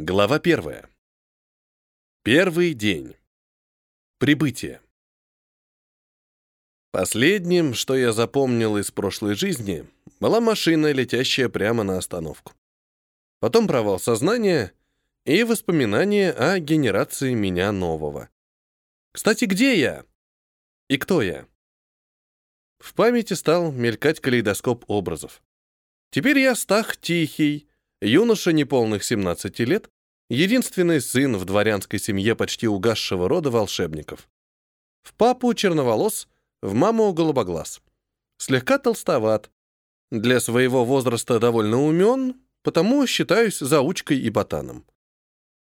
Глава первая. Первый день. Прибытие. Последним, что я запомнил из прошлой жизни, была машина, летящая прямо на остановку. Потом провал сознания и воспоминания о генерации меня нового. Кстати, где я? И кто я? В памяти стал мелькать калейдоскоп образов. Теперь я Стах Тихий, юноша неполных 17 лет, единственный сын в дворянской семье почти угасшего рода волшебников. В папу черноволос, в маму голубоглаз. Слегка толстоват. Для своего возраста довольно умен, потому считаюсь заучкой и ботаном.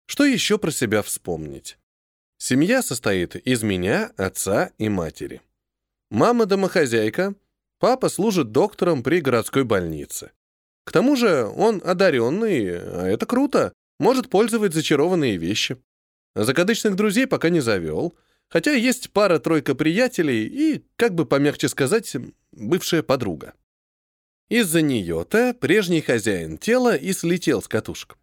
Что еще про себя вспомнить? Семья состоит из меня, отца и матери. Мама домохозяйка, папа служит доктором при городской больнице. К тому же он одаренный, а это круто, может пользовать зачарованные вещи. Закадычных друзей пока не завел, хотя есть пара-тройка приятелей и, как бы помягче сказать, бывшая подруга. Из-за нее-то прежний хозяин тела и слетел с катушек.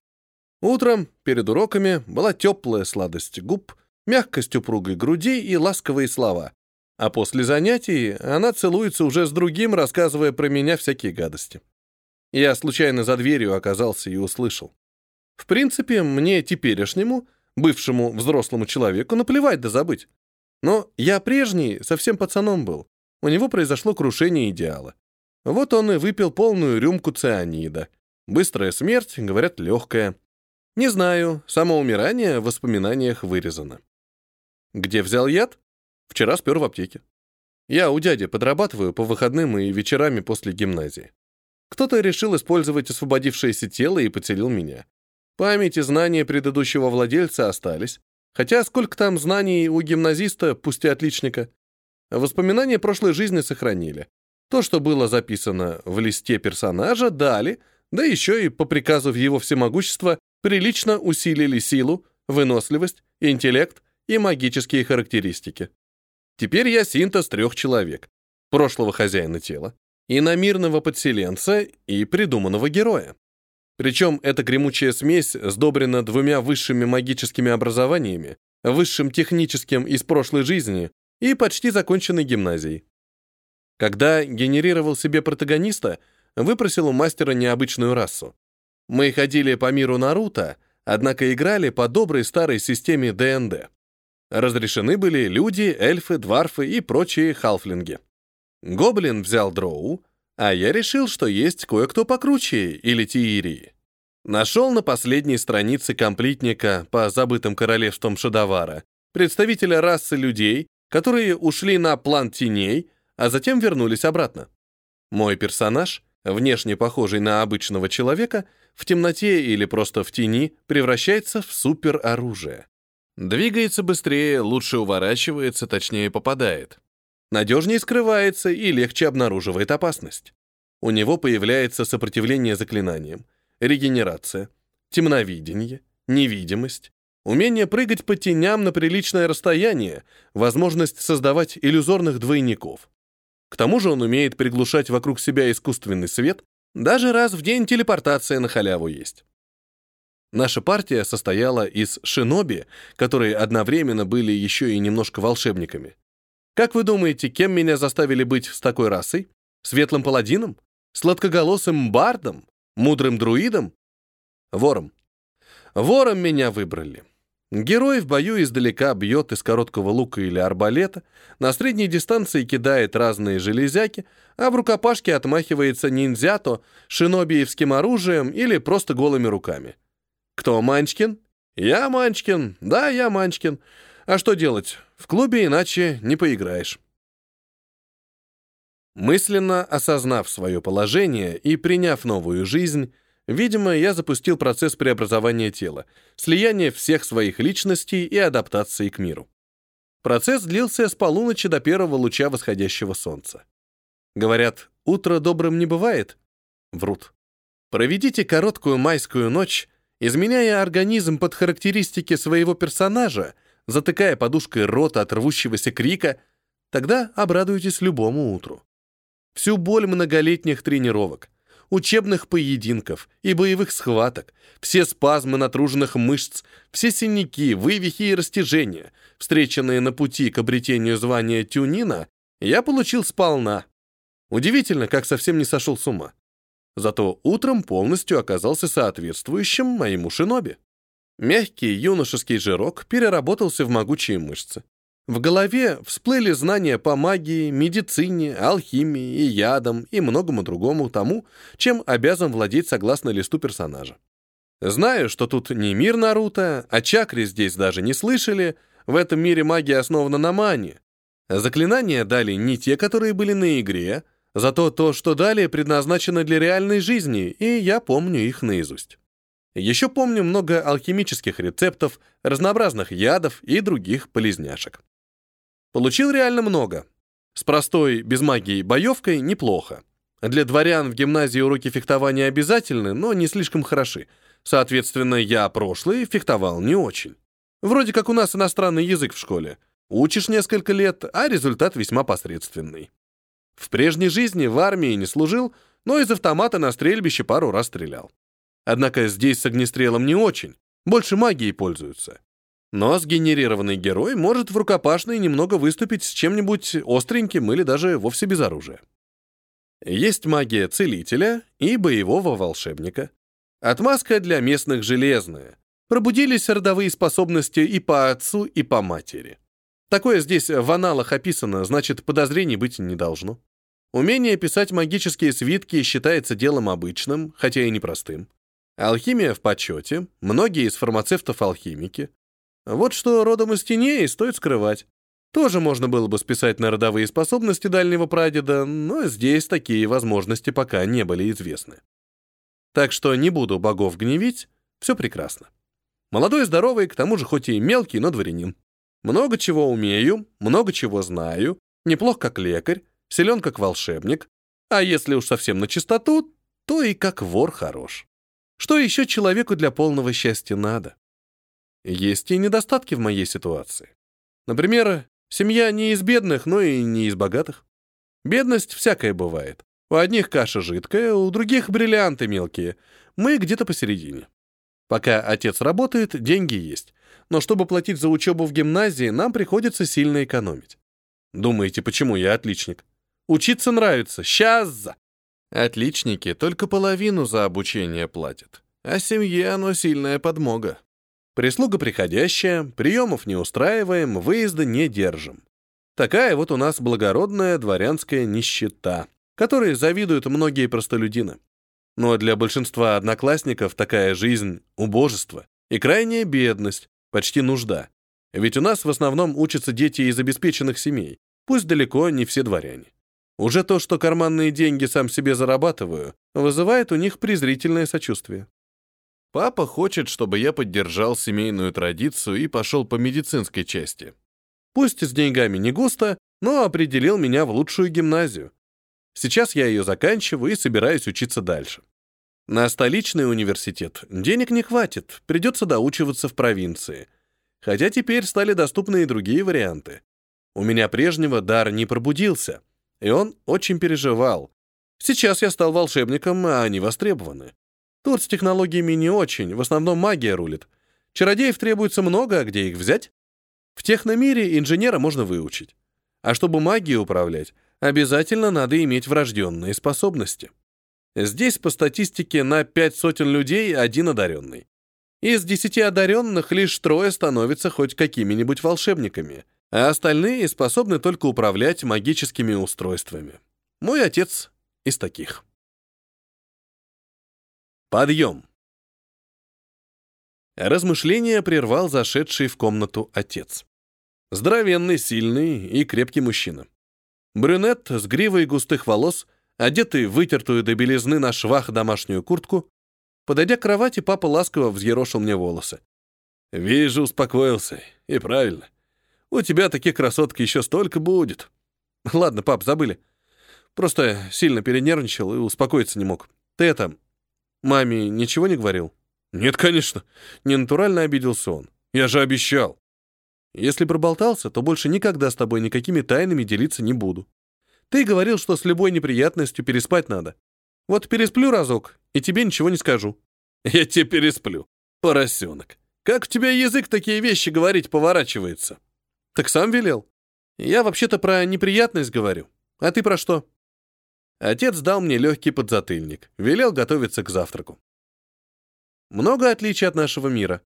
Утром, перед уроками, была теплая сладость губ, мягкость упругой груди и ласковые слова. А после занятий она целуется уже с другим, рассказывая про меня всякие гадости. Я случайно за дверью оказался и услышал. В принципе, мне теперешнему, бывшему взрослому человеку, наплевать да забыть. Но я прежний, совсем пацаном был. У него произошло крушение идеала. Вот он и выпил полную рюмку цианида. Быстрая смерть, говорят, легкая. Не знаю, самоумирание в воспоминаниях вырезано. Где взял яд? Вчера спер в аптеке. Я у дяди подрабатываю по выходным и вечерами после гимназии. Кто-то решил использовать освободившееся тело и поцелил меня. Память и знания предыдущего владельца остались, хотя сколько там знаний у гимназиста, пусть и отличника. Воспоминания прошлой жизни сохранили. То, что было записано в листе персонажа, дали, да еще и по приказу в его всемогущества прилично усилили силу, выносливость, интеллект и магические характеристики. Теперь я синтез трех человек. Прошлого хозяина тела, иномирного подселенца и придуманного героя. Причем эта гремучая смесь сдобрена двумя высшими магическими образованиями, высшим техническим из прошлой жизни и почти законченной гимназией. Когда генерировал себе протагониста, выпросил у мастера необычную расу. Мы ходили по миру Наруто, однако играли по доброй старой системе ДНД. Разрешены были люди, эльфы, дварфы и прочие халфлинги. Гоблин взял дроу, а я решил, что есть кое-кто покруче или Тиирии. Нашел на последней странице комплитника по забытым королевствам Шадовара представителя расы людей, которые ушли на план теней, а затем вернулись обратно. Мой персонаж, внешне похожий на обычного человека, в темноте или просто в тени превращается в супероружие. Двигается быстрее, лучше уворачивается, точнее попадает надежнее скрывается и легче обнаруживает опасность. У него появляется сопротивление заклинаниям, регенерация, темновидение, невидимость, умение прыгать по теням на приличное расстояние, возможность создавать иллюзорных двойников. К тому же он умеет приглушать вокруг себя искусственный свет, даже раз в день телепортация на халяву есть. Наша партия состояла из шиноби, которые одновременно были еще и немножко волшебниками. Как вы думаете, кем меня заставили быть с такой расой? Светлым паладином? Сладкоголосым бардом? Мудрым друидом? Вором. Вором меня выбрали. Герой в бою издалека бьет из короткого лука или арбалета, на средней дистанции кидает разные железяки, а в рукопашке отмахивается ниндзято, шинобиевским оружием или просто голыми руками. Кто Манчкин? Я Манчкин. Да, я Манчкин. А что делать? В клубе иначе не поиграешь. Мысленно осознав свое положение и приняв новую жизнь, видимо, я запустил процесс преобразования тела, слияния всех своих личностей и адаптации к миру. Процесс длился с полуночи до первого луча восходящего солнца. Говорят, утро добрым не бывает? Врут. Проведите короткую майскую ночь, изменяя организм под характеристики своего персонажа — затыкая подушкой рот от рвущегося крика, тогда обрадуйтесь любому утру. Всю боль многолетних тренировок, учебных поединков и боевых схваток, все спазмы натруженных мышц, все синяки, вывихи и растяжения, встреченные на пути к обретению звания тюнина, я получил сполна. Удивительно, как совсем не сошел с ума. Зато утром полностью оказался соответствующим моему шиноби. Мягкий юношеский жирок переработался в могучие мышцы. В голове всплыли знания по магии, медицине, алхимии и ядам и многому другому тому, чем обязан владеть согласно листу персонажа. Знаю, что тут не мир Наруто, а чакры здесь даже не слышали, в этом мире магия основана на мане. Заклинания дали не те, которые были на игре, зато то, что дали, предназначено для реальной жизни, и я помню их наизусть. Еще помню много алхимических рецептов, разнообразных ядов и других полезняшек. Получил реально много. С простой, без магии, боевкой неплохо. Для дворян в гимназии уроки фехтования обязательны, но не слишком хороши. Соответственно, я прошлый фехтовал не очень. Вроде как у нас иностранный язык в школе. Учишь несколько лет, а результат весьма посредственный. В прежней жизни в армии не служил, но из автомата на стрельбище пару раз стрелял. Однако здесь с огнестрелом не очень, больше магией пользуются. Но сгенерированный герой может в рукопашной немного выступить с чем-нибудь остреньким или даже вовсе без оружия. Есть магия целителя и боевого волшебника. Отмазка для местных железная. Пробудились родовые способности и по отцу, и по матери. Такое здесь в аналах описано, значит, подозрений быть не должно. Умение писать магические свитки считается делом обычным, хотя и непростым. Алхимия в почете, многие из фармацевтов алхимики, вот что родом из теней стоит скрывать. Тоже можно было бы списать на родовые способности дальнего прадеда, но здесь такие возможности пока не были известны. Так что не буду богов гневить, все прекрасно. Молодой здоровый, к тому же хоть и мелкий, но дворянин. Много чего умею, много чего знаю, неплох как лекарь, силен как волшебник, а если уж совсем на чистоту, то и как вор хорош. Что еще человеку для полного счастья надо? Есть и недостатки в моей ситуации. Например, семья не из бедных, но и не из богатых. Бедность всякая бывает. У одних каша жидкая, у других бриллианты мелкие. Мы где-то посередине. Пока отец работает, деньги есть. Но чтобы платить за учебу в гимназии, нам приходится сильно экономить. Думаете, почему я отличник? Учиться нравится. Сейчас за. Отличники только половину за обучение платят. А семье оно сильная подмога. Прислуга приходящая, приемов не устраиваем, выезда не держим. Такая вот у нас благородная дворянская нищета, которой завидуют многие простолюдины. Но для большинства одноклассников такая жизнь — убожество и крайняя бедность, почти нужда. Ведь у нас в основном учатся дети из обеспеченных семей, пусть далеко не все дворяне. Уже то, что карманные деньги сам себе зарабатываю, вызывает у них презрительное сочувствие. Папа хочет, чтобы я поддержал семейную традицию и пошел по медицинской части. Пусть с деньгами не густо, но определил меня в лучшую гимназию. Сейчас я ее заканчиваю и собираюсь учиться дальше. На столичный университет денег не хватит, придется доучиваться в провинции. Хотя теперь стали доступны и другие варианты. У меня прежнего дар не пробудился, и он очень переживал. Сейчас я стал волшебником, а они востребованы. Тут с технологиями не очень, в основном магия рулит. Чародеев требуется много, а где их взять? В техномире инженера можно выучить. А чтобы магией управлять, обязательно надо иметь врожденные способности. Здесь по статистике на пять сотен людей один одаренный. Из десяти одаренных лишь трое становятся хоть какими-нибудь волшебниками, а остальные способны только управлять магическими устройствами. Мой отец из таких. Подъем!» Размышление прервал зашедший в комнату отец. Здоровенный, сильный и крепкий мужчина. Брюнет с гривой густых волос, одетый в вытертую до белизны на швах домашнюю куртку. Подойдя к кровати, папа ласково взъерошил мне волосы. «Вижу, успокоился. И правильно. У тебя таких красоток еще столько будет». «Ладно, пап, забыли. Просто сильно перенервничал и успокоиться не мог. Ты это, Маме ничего не говорил? Нет, конечно. Ненатурально обиделся он. Я же обещал. Если проболтался, то больше никогда с тобой никакими тайнами делиться не буду. Ты говорил, что с любой неприятностью переспать надо. Вот пересплю разок, и тебе ничего не скажу». «Я тебе пересплю, поросенок. Как у тебя язык такие вещи говорить поворачивается?» «Так сам велел. Я вообще-то про неприятность говорю. А ты про что?» Отец дал мне легкий подзатыльник, велел готовиться к завтраку. Много отличий от нашего мира.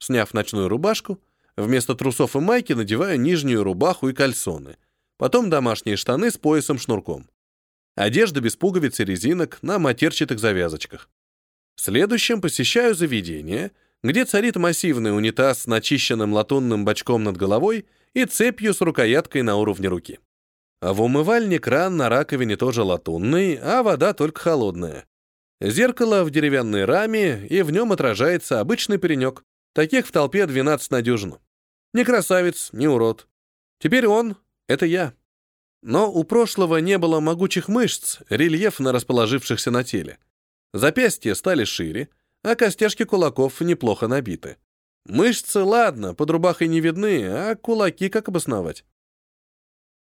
Сняв ночную рубашку, вместо трусов и майки надеваю нижнюю рубаху и кальсоны, потом домашние штаны с поясом-шнурком. Одежда без пуговиц и резинок на матерчатых завязочках. Следующим посещаю заведение, где царит массивный унитаз с начищенным латунным бачком над головой и цепью с рукояткой на уровне руки. А в умывальне кран на раковине тоже латунный, а вода только холодная. Зеркало в деревянной раме, и в нем отражается обычный паренек. Таких в толпе 12 на дюжину. Не красавец, не урод. Теперь он — это я. Но у прошлого не было могучих мышц, рельефно расположившихся на теле. Запястья стали шире, а костяшки кулаков неплохо набиты. Мышцы, ладно, под рубахой не видны, а кулаки как обосновать?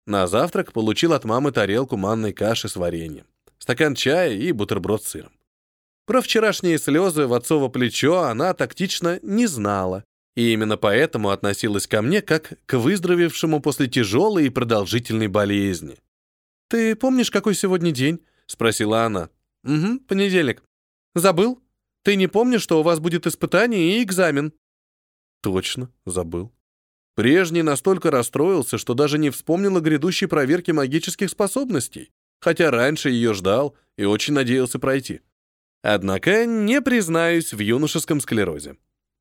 На завтрак получил от мамы тарелку манной каши с вареньем, стакан чая и бутерброд с сыром. Про вчерашние слезы в отцово плечо она тактично не знала, и именно поэтому относилась ко мне как к выздоровевшему после тяжелой и продолжительной болезни. «Ты помнишь, какой сегодня день?» — спросила она. «Угу, понедельник. Забыл? Ты не помнишь, что у вас будет испытание и экзамен?» «Точно, забыл. Прежний настолько расстроился, что даже не вспомнил о грядущей проверке магических способностей, хотя раньше ее ждал и очень надеялся пройти. Однако не признаюсь в юношеском склерозе.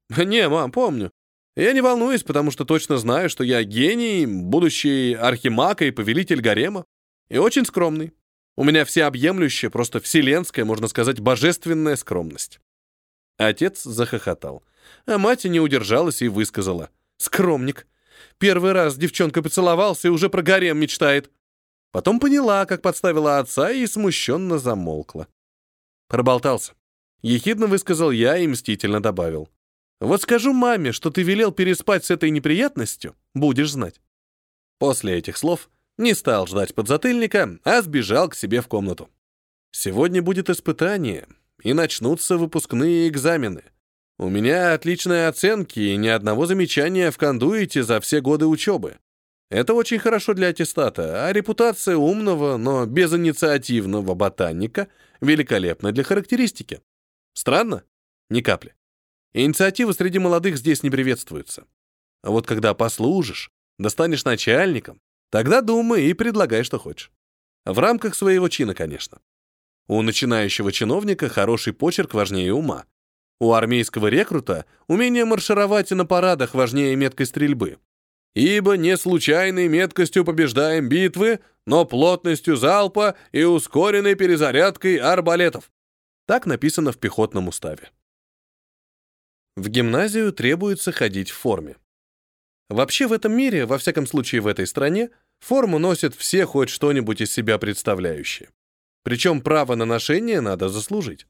Не, мам, помню. Я не волнуюсь, потому что точно знаю, что я гений, будущий архимаг и повелитель гарема, и очень скромный. У меня всеобъемлющая, просто вселенская, можно сказать, божественная скромность. Отец захохотал, а мать не удержалась и высказала. Скромник. Первый раз девчонка поцеловался и уже про гарем мечтает. Потом поняла, как подставила отца и смущенно замолкла. Проболтался. Ехидно высказал я и мстительно добавил. Вот скажу маме, что ты велел переспать с этой неприятностью, будешь знать. После этих слов не стал ждать подзатыльника, а сбежал к себе в комнату. Сегодня будет испытание, и начнутся выпускные экзамены — у меня отличные оценки и ни одного замечания в кондуите за все годы учебы. Это очень хорошо для аттестата, а репутация умного, но безинициативного ботаника великолепна для характеристики. Странно? Ни капли. Инициатива среди молодых здесь не приветствуется. А вот когда послужишь, достанешь начальником, тогда думай и предлагай, что хочешь. В рамках своего чина, конечно. У начинающего чиновника хороший почерк важнее ума. У армейского рекрута умение маршировать на парадах важнее меткой стрельбы. Ибо не случайной меткостью побеждаем битвы, но плотностью залпа и ускоренной перезарядкой арбалетов. Так написано в пехотном уставе. В гимназию требуется ходить в форме. Вообще в этом мире, во всяком случае в этой стране, форму носят все хоть что-нибудь из себя представляющие. Причем право на ношение надо заслужить.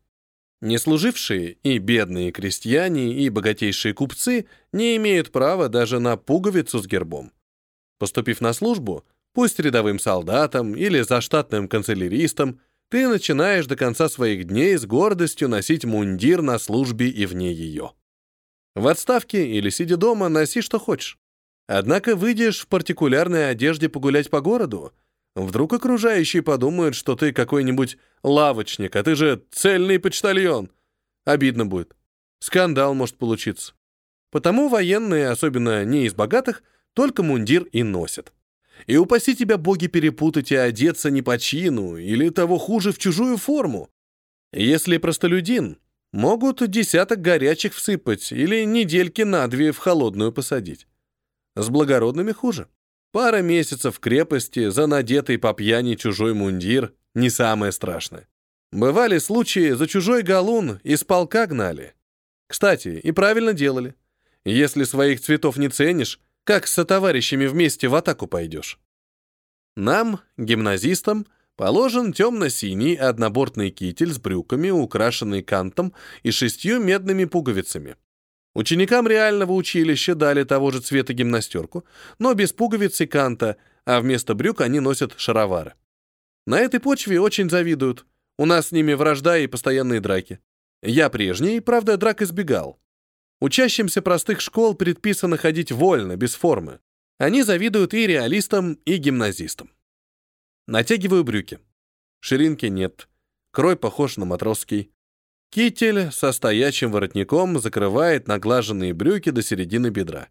Неслужившие и бедные крестьяне, и богатейшие купцы не имеют права даже на пуговицу с гербом. Поступив на службу, пусть рядовым солдатом или заштатным канцеляристом, ты начинаешь до конца своих дней с гордостью носить мундир на службе и вне ее. В отставке или сидя дома носи что хочешь. Однако выйдешь в партикулярной одежде погулять по городу — Вдруг окружающие подумают, что ты какой-нибудь лавочник, а ты же цельный почтальон. Обидно будет. Скандал может получиться. Потому военные, особенно не из богатых, только мундир и носят. И упаси тебя боги перепутать и одеться не по чину, или того хуже в чужую форму. Если простолюдин, могут десяток горячих всыпать или недельки на две в холодную посадить. С благородными хуже. Пара месяцев в крепости за надетый по пьяни чужой мундир — не самое страшное. Бывали случаи, за чужой галун из полка гнали. Кстати, и правильно делали. Если своих цветов не ценишь, как со товарищами вместе в атаку пойдешь? Нам, гимназистам, положен темно-синий однобортный китель с брюками, украшенный кантом и шестью медными пуговицами. Ученикам реального училища дали того же цвета гимнастерку, но без пуговиц и канта, а вместо брюк они носят шаровары. На этой почве очень завидуют. У нас с ними вражда и постоянные драки. Я прежний, правда, драк избегал. Учащимся простых школ предписано ходить вольно, без формы. Они завидуют и реалистам, и гимназистам. Натягиваю брюки. Ширинки нет. Крой похож на матросский. Китель со стоячим воротником закрывает наглаженные брюки до середины бедра.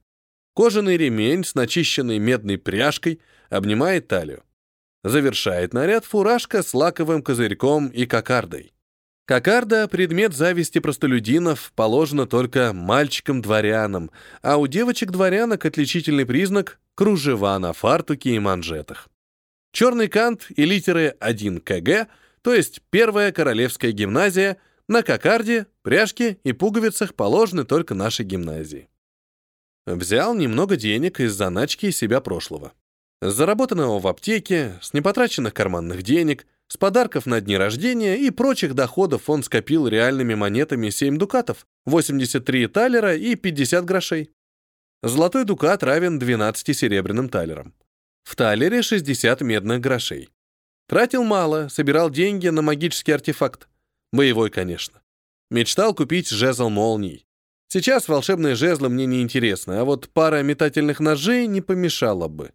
Кожаный ремень с начищенной медной пряжкой обнимает талию. Завершает наряд фуражка с лаковым козырьком и кокардой. Кокарда — предмет зависти простолюдинов, положено только мальчикам-дворянам, а у девочек-дворянок отличительный признак — кружева на фартуке и манжетах. Черный кант и литеры 1 КГ, то есть первая королевская гимназия, на кокарде, пряжке и пуговицах положены только нашей гимназии. Взял немного денег из заначки себя прошлого. Заработанного в аптеке, с непотраченных карманных денег, с подарков на дни рождения и прочих доходов он скопил реальными монетами 7 дукатов, 83 талера и 50 грошей. Золотой дукат равен 12 серебряным талерам. В талере 60 медных грошей. Тратил мало, собирал деньги на магический артефакт. Боевой, конечно. Мечтал купить жезл молний. Сейчас волшебные жезлы мне не интересны, а вот пара метательных ножей не помешала бы.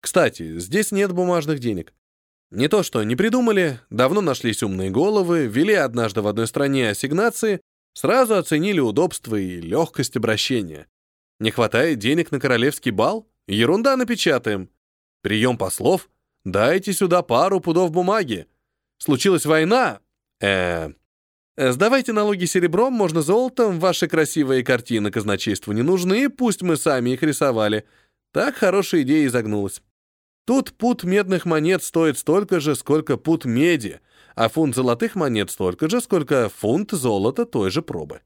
Кстати, здесь нет бумажных денег. Не то что не придумали, давно нашлись умные головы, ввели однажды в одной стране ассигнации, сразу оценили удобство и легкость обращения. Не хватает денег на королевский бал? Ерунда напечатаем. Прием послов? Дайте сюда пару пудов бумаги. Случилась война? Э, Сдавайте налоги серебром, можно золотом, ваши красивые картины казначейству не нужны, пусть мы сами их рисовали. Так хорошая идея изогнулась. Тут пут медных монет стоит столько же, сколько пут меди, а фунт золотых монет столько же, сколько фунт золота той же пробы.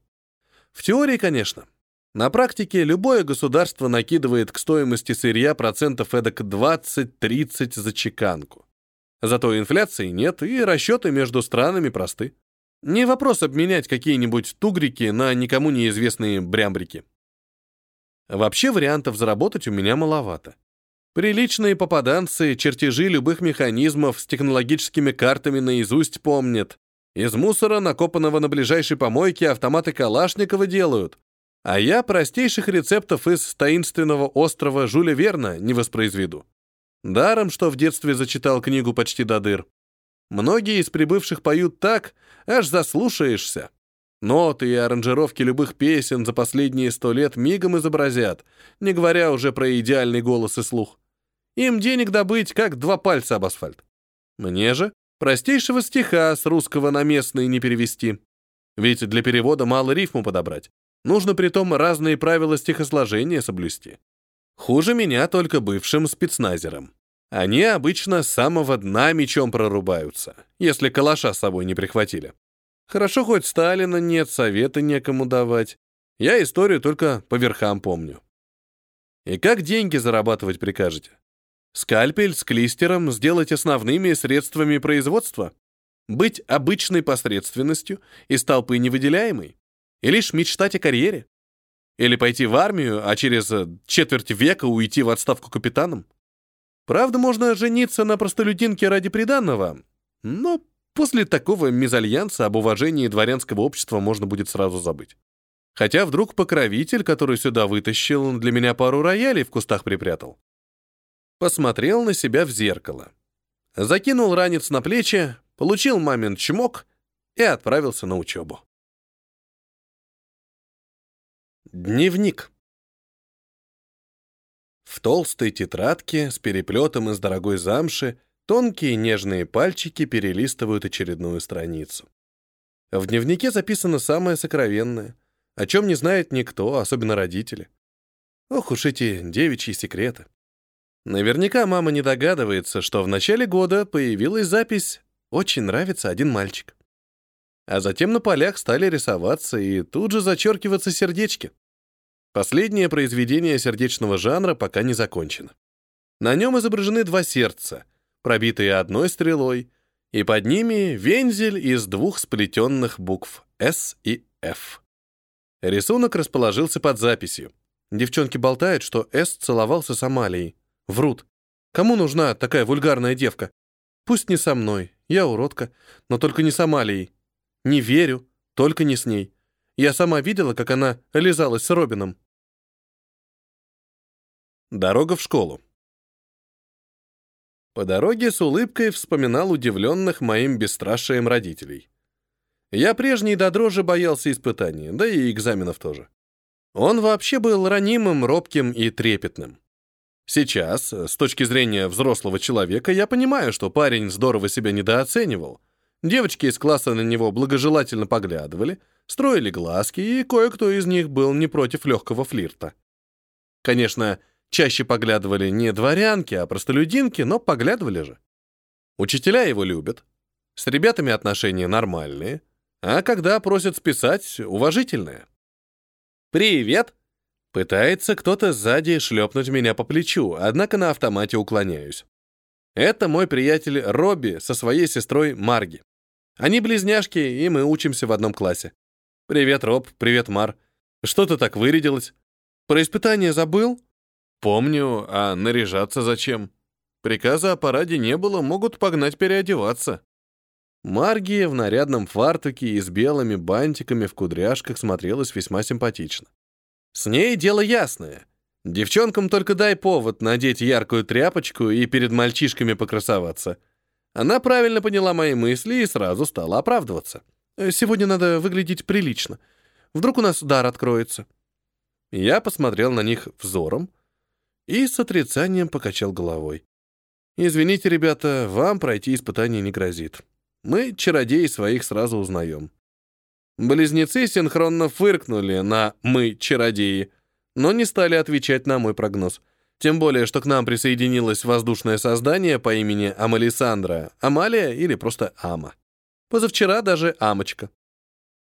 В теории, конечно. На практике любое государство накидывает к стоимости сырья процентов эдак 20-30 за чеканку. Зато инфляции нет, и расчеты между странами просты. Не вопрос обменять какие-нибудь тугрики на никому неизвестные брямбрики. Вообще вариантов заработать у меня маловато. Приличные попаданцы чертежи любых механизмов с технологическими картами наизусть помнят. Из мусора, накопанного на ближайшей помойке, автоматы Калашникова делают. А я простейших рецептов из таинственного острова Жюля Верна не воспроизведу. Даром, что в детстве зачитал книгу почти до дыр. Многие из прибывших поют так, аж заслушаешься. Ноты и аранжировки любых песен за последние сто лет мигом изобразят, не говоря уже про идеальный голос и слух. Им денег добыть, как два пальца об асфальт. Мне же простейшего стиха с русского на местный не перевести. Ведь для перевода мало рифму подобрать. Нужно притом разные правила стихосложения соблюсти. Хуже меня только бывшим спецназерам. Они обычно с самого дна мечом прорубаются, если калаша с собой не прихватили. Хорошо, хоть Сталина нет, советы некому давать. Я историю только по верхам помню. И как деньги зарабатывать прикажете? Скальпель с клистером сделать основными средствами производства? Быть обычной посредственностью, из толпы невыделяемой? И лишь мечтать о карьере? Или пойти в армию, а через четверть века уйти в отставку капитаном? Правда, можно жениться на простолюдинке ради приданного, но после такого мезальянса об уважении дворянского общества можно будет сразу забыть. Хотя вдруг покровитель, который сюда вытащил, для меня пару роялей в кустах припрятал посмотрел на себя в зеркало. Закинул ранец на плечи, получил мамин чмок и отправился на учебу. Дневник. В толстой тетрадке с переплетом из дорогой замши тонкие нежные пальчики перелистывают очередную страницу. В дневнике записано самое сокровенное, о чем не знает никто, особенно родители. Ох уж эти девичьи секреты. Наверняка мама не догадывается, что в начале года появилась запись «Очень нравится один мальчик». А затем на полях стали рисоваться и тут же зачеркиваться сердечки. Последнее произведение сердечного жанра пока не закончено. На нем изображены два сердца, пробитые одной стрелой, и под ними вензель из двух сплетенных букв «С» и «Ф». Рисунок расположился под записью. Девчонки болтают, что «С» целовался с Амалией. Врут. Кому нужна такая вульгарная девка? Пусть не со мной. я уродка, но только не с Амалией. Не верю, только не с ней. Я сама видела, как она лизалась с Робином. Дорога в школу. По дороге с улыбкой вспоминал удивленных моим бесстрашием родителей. Я прежний до дрожи боялся испытаний, да и экзаменов тоже. Он вообще был ранимым, робким и трепетным. Сейчас, с точки зрения взрослого человека, я понимаю, что парень здорово себя недооценивал. Девочки из класса на него благожелательно поглядывали, строили глазки, и кое-кто из них был не против легкого флирта. Конечно, чаще поглядывали не дворянки, а простолюдинки, но поглядывали же. Учителя его любят. С ребятами отношения нормальные — а когда просят списать, уважительное. «Привет!» Пытается кто-то сзади шлепнуть меня по плечу, однако на автомате уклоняюсь. Это мой приятель Робби со своей сестрой Марги. Они близняшки, и мы учимся в одном классе. «Привет, Роб, привет, Мар. Что ты так вырядилась? Про испытание забыл?» «Помню, а наряжаться зачем? Приказа о параде не было, могут погнать переодеваться». Маргия в нарядном фартуке и с белыми бантиками в кудряшках смотрелась весьма симпатично. С ней дело ясное. Девчонкам только дай повод надеть яркую тряпочку и перед мальчишками покрасоваться. Она правильно поняла мои мысли и сразу стала оправдываться. «Э, «Сегодня надо выглядеть прилично. Вдруг у нас дар откроется». Я посмотрел на них взором и с отрицанием покачал головой. «Извините, ребята, вам пройти испытание не грозит. Мы, чародеи, своих сразу узнаем. Близнецы синхронно фыркнули на «мы, чародеи», но не стали отвечать на мой прогноз. Тем более, что к нам присоединилось воздушное создание по имени Амалисандра, Амалия или просто Ама. Позавчера даже Амочка.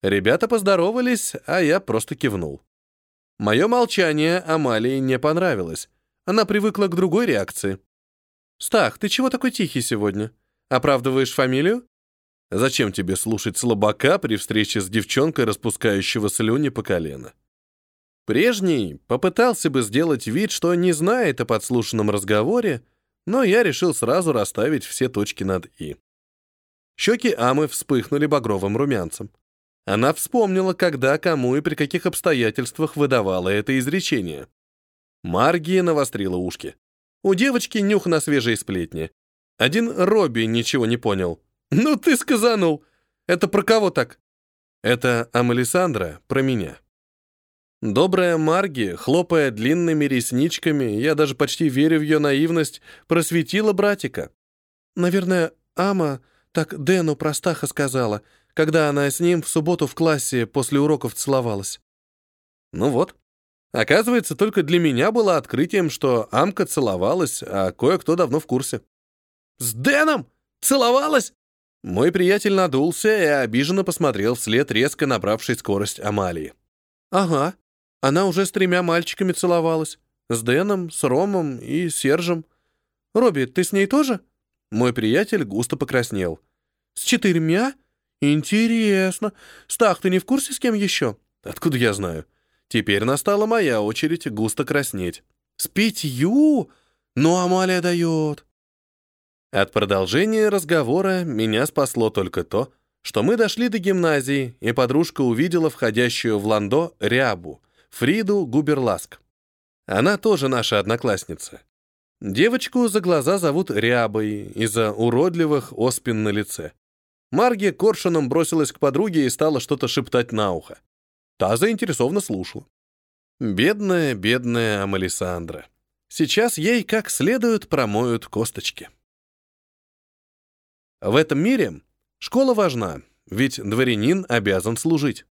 Ребята поздоровались, а я просто кивнул. Мое молчание Амалии не понравилось. Она привыкла к другой реакции. «Стах, ты чего такой тихий сегодня? Оправдываешь фамилию?» Зачем тебе слушать слабака при встрече с девчонкой, распускающего слюни по колено? Прежний попытался бы сделать вид, что не знает о подслушанном разговоре, но я решил сразу расставить все точки над «и». Щеки Амы вспыхнули багровым румянцем. Она вспомнила, когда, кому и при каких обстоятельствах выдавала это изречение. Маргия навострила ушки. У девочки нюх на свежие сплетни. Один Робби ничего не понял. «Ну ты сказанул! Это про кого так?» «Это Амалисандра, про меня». Добрая Марги, хлопая длинными ресничками, я даже почти верю в ее наивность, просветила братика. Наверное, Ама так Дэну Простаха сказала, когда она с ним в субботу в классе после уроков целовалась. Ну вот. Оказывается, только для меня было открытием, что Амка целовалась, а кое-кто давно в курсе. «С Дэном? Целовалась?» Мой приятель надулся и обиженно посмотрел вслед резко набравшей скорость Амалии. «Ага, она уже с тремя мальчиками целовалась. С Дэном, с Ромом и Сержем. Робби, ты с ней тоже?» Мой приятель густо покраснел. «С четырьмя? Интересно. Стах, ты не в курсе, с кем еще?» «Откуда я знаю?» Теперь настала моя очередь густо краснеть. «С пятью? Ну, Амалия дает!» От продолжения разговора меня спасло только то, что мы дошли до гимназии, и подружка увидела входящую в ландо Рябу, Фриду Губерласк. Она тоже наша одноклассница. Девочку за глаза зовут Рябой из-за уродливых оспин на лице. Марги коршуном бросилась к подруге и стала что-то шептать на ухо. Та заинтересованно слушала. Бедная, бедная Амалисандра. Сейчас ей как следует промоют косточки. В этом мире школа важна, ведь дворянин обязан служить.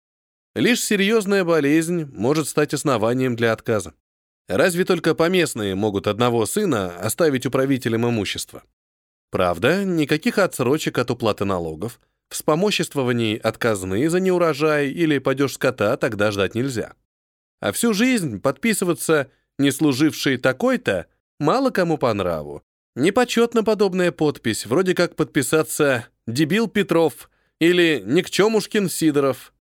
Лишь серьезная болезнь может стать основанием для отказа. Разве только поместные могут одного сына оставить управителем имущества. Правда, никаких отсрочек от уплаты налогов, вспомоществований от казны за неурожай или падеж скота тогда ждать нельзя. А всю жизнь подписываться «не служивший такой-то» мало кому по нраву, Непочетно подобная подпись, вроде как подписаться «Дебил Петров» или «Никчемушкин Сидоров».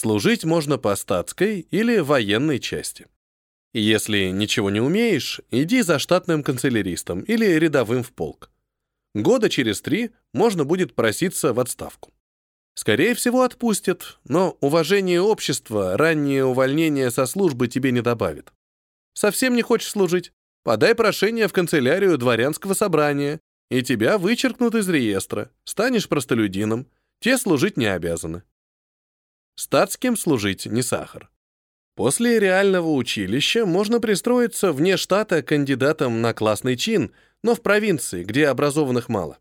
Служить можно по статской или военной части. Если ничего не умеешь, иди за штатным канцеляристом или рядовым в полк. года через три можно будет проситься в отставку. Скорее всего, отпустят, но уважение общества, раннее увольнение со службы тебе не добавит. Совсем не хочешь служить? Подай прошение в канцелярию дворянского собрания, и тебя вычеркнут из реестра, станешь простолюдином, те служить не обязаны. Статским служить не сахар. После реального училища можно пристроиться вне штата кандидатом на классный чин, но в провинции, где образованных мало.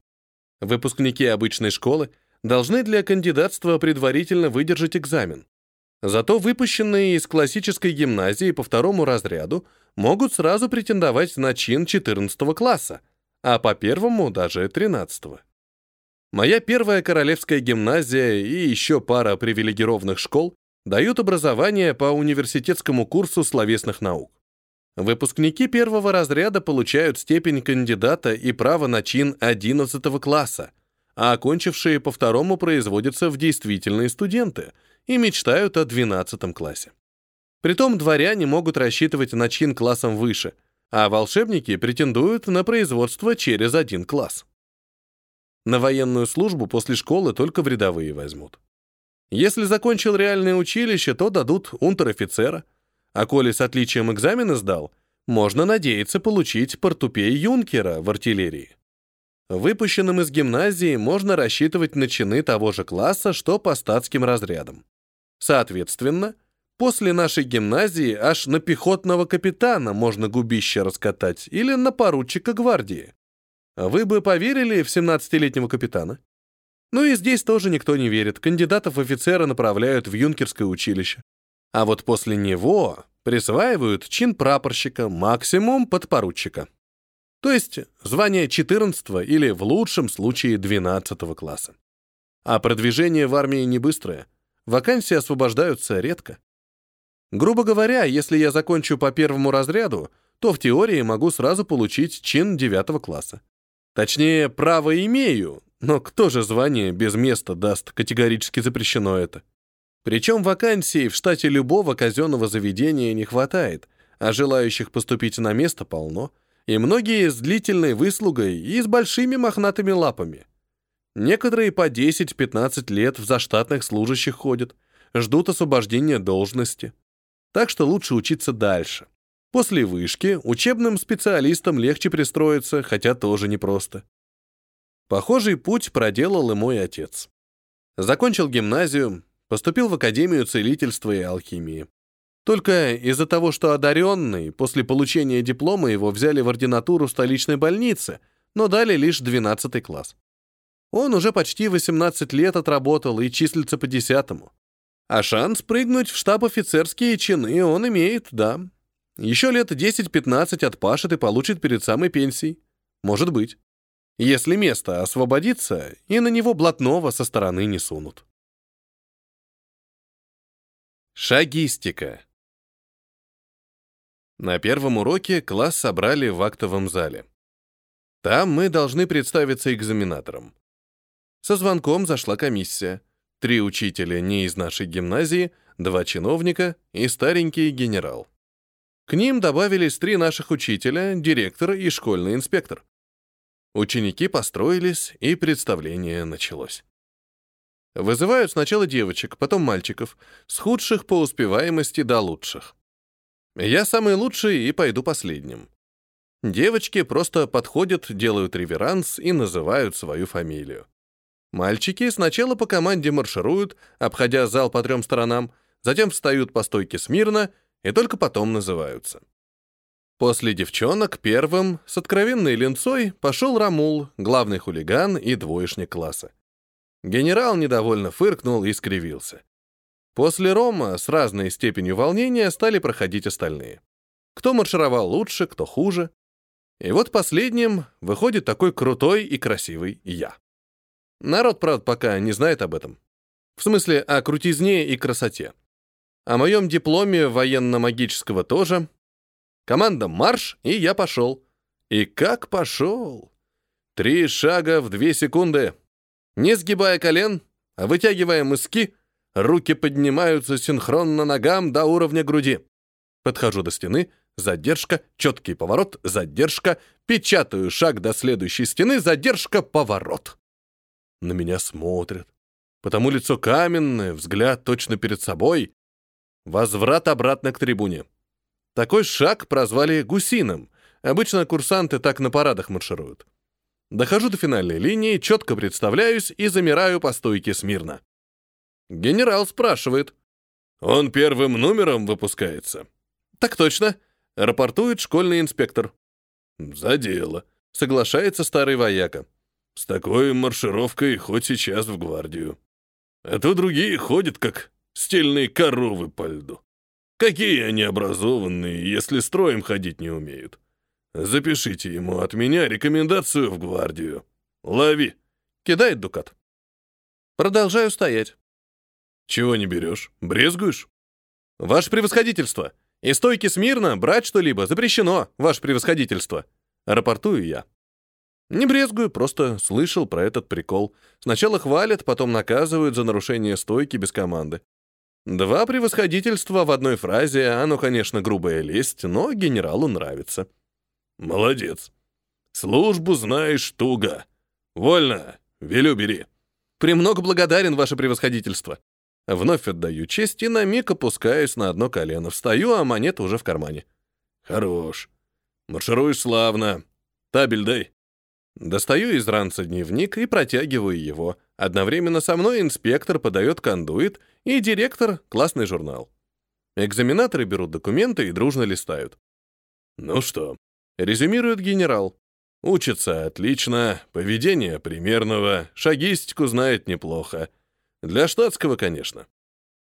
Выпускники обычной школы должны для кандидатства предварительно выдержать экзамен. Зато выпущенные из классической гимназии по второму разряду могут сразу претендовать на чин 14 класса, а по первому даже 13 -го. Моя первая королевская гимназия и еще пара привилегированных школ дают образование по университетскому курсу словесных наук. Выпускники первого разряда получают степень кандидата и право на чин 11 класса, а окончившие по второму производятся в действительные студенты и мечтают о 12 классе. Притом дворяне могут рассчитывать на чин классом выше – а волшебники претендуют на производство через один класс. На военную службу после школы только в рядовые возьмут. Если закончил реальное училище, то дадут унтер-офицера, а коли с отличием экзамены сдал, можно надеяться получить портупей юнкера в артиллерии. Выпущенным из гимназии можно рассчитывать на чины того же класса, что по статским разрядам. Соответственно, После нашей гимназии аж на пехотного капитана можно губище раскатать или на поручика гвардии. Вы бы поверили в 17-летнего капитана? Ну и здесь тоже никто не верит. Кандидатов в офицера направляют в юнкерское училище. А вот после него присваивают чин прапорщика, максимум подпоручика. То есть звание 14 или в лучшем случае 12 класса. А продвижение в армии не быстрое. Вакансии освобождаются редко. Грубо говоря, если я закончу по первому разряду, то в теории могу сразу получить чин девятого класса. Точнее, право имею, но кто же звание без места даст, категорически запрещено это. Причем вакансий в штате любого казенного заведения не хватает, а желающих поступить на место полно, и многие с длительной выслугой и с большими мохнатыми лапами. Некоторые по 10-15 лет в заштатных служащих ходят, ждут освобождения должности. Так что лучше учиться дальше. После вышки учебным специалистам легче пристроиться, хотя тоже непросто. Похожий путь проделал и мой отец. Закончил гимназию, поступил в Академию целительства и алхимии. Только из-за того, что одаренный, после получения диплома его взяли в ординатуру столичной больницы, но дали лишь 12 класс. Он уже почти 18 лет отработал и числится по десятому. А шанс прыгнуть в штаб офицерские чины он имеет, да. Еще лет 10-15 отпашет и получит перед самой пенсией. Может быть. Если место освободится, и на него блатного со стороны не сунут. Шагистика. На первом уроке класс собрали в актовом зале. Там мы должны представиться экзаменатором. Со звонком зашла комиссия. Три учителя не из нашей гимназии, два чиновника и старенький генерал. К ним добавились три наших учителя, директор и школьный инспектор. Ученики построились, и представление началось. Вызывают сначала девочек, потом мальчиков, с худших по успеваемости до лучших. Я самый лучший и пойду последним. Девочки просто подходят, делают реверанс и называют свою фамилию. Мальчики сначала по команде маршируют, обходя зал по трем сторонам, затем встают по стойке смирно и только потом называются. После девчонок первым с откровенной линцой пошел Рамул, главный хулиган и двоечник класса. Генерал недовольно фыркнул и скривился. После Рома с разной степенью волнения стали проходить остальные. Кто маршировал лучше, кто хуже. И вот последним выходит такой крутой и красивый я. Народ, правда, пока не знает об этом. В смысле, о крутизне и красоте. О моем дипломе военно-магического тоже. Команда «Марш», и я пошел. И как пошел! Три шага в две секунды. Не сгибая колен, а вытягивая мыски, руки поднимаются синхронно ногам до уровня груди. Подхожу до стены, задержка, четкий поворот, задержка, печатаю шаг до следующей стены, задержка, поворот. На меня смотрят. Потому лицо каменное, взгляд точно перед собой. Возврат обратно к трибуне. Такой шаг прозвали гусиным. Обычно курсанты так на парадах маршируют. Дохожу до финальной линии, четко представляюсь и замираю по стойке смирно. Генерал спрашивает. «Он первым номером выпускается?» «Так точно», — рапортует школьный инспектор. «За дело», — соглашается старый вояка. «С такой маршировкой хоть сейчас в гвардию. А то другие ходят, как стельные коровы по льду. Какие они образованные, если строем ходить не умеют. Запишите ему от меня рекомендацию в гвардию. Лови!» Кидает дукат. Продолжаю стоять. «Чего не берешь? Брезгуешь?» «Ваше превосходительство! И стойки смирно, брать что-либо запрещено, ваше превосходительство!» Рапортую я. Не брезгую, просто слышал про этот прикол. Сначала хвалят, потом наказывают за нарушение стойки без команды. Два превосходительства в одной фразе, оно, конечно, грубая лесть, но генералу нравится. Молодец. Службу знаешь туго. Вольно, велю бери. Премного благодарен, ваше превосходительство. Вновь отдаю честь и на миг опускаюсь на одно колено. Встаю, а монета уже в кармане. Хорош. Маршируешь славно. Табель дай. Достаю из ранца дневник и протягиваю его. Одновременно со мной инспектор подает кондуит и директор — классный журнал. Экзаменаторы берут документы и дружно листают. «Ну что?» — резюмирует генерал. «Учится отлично, поведение примерного, шагистику знает неплохо. Для штатского, конечно.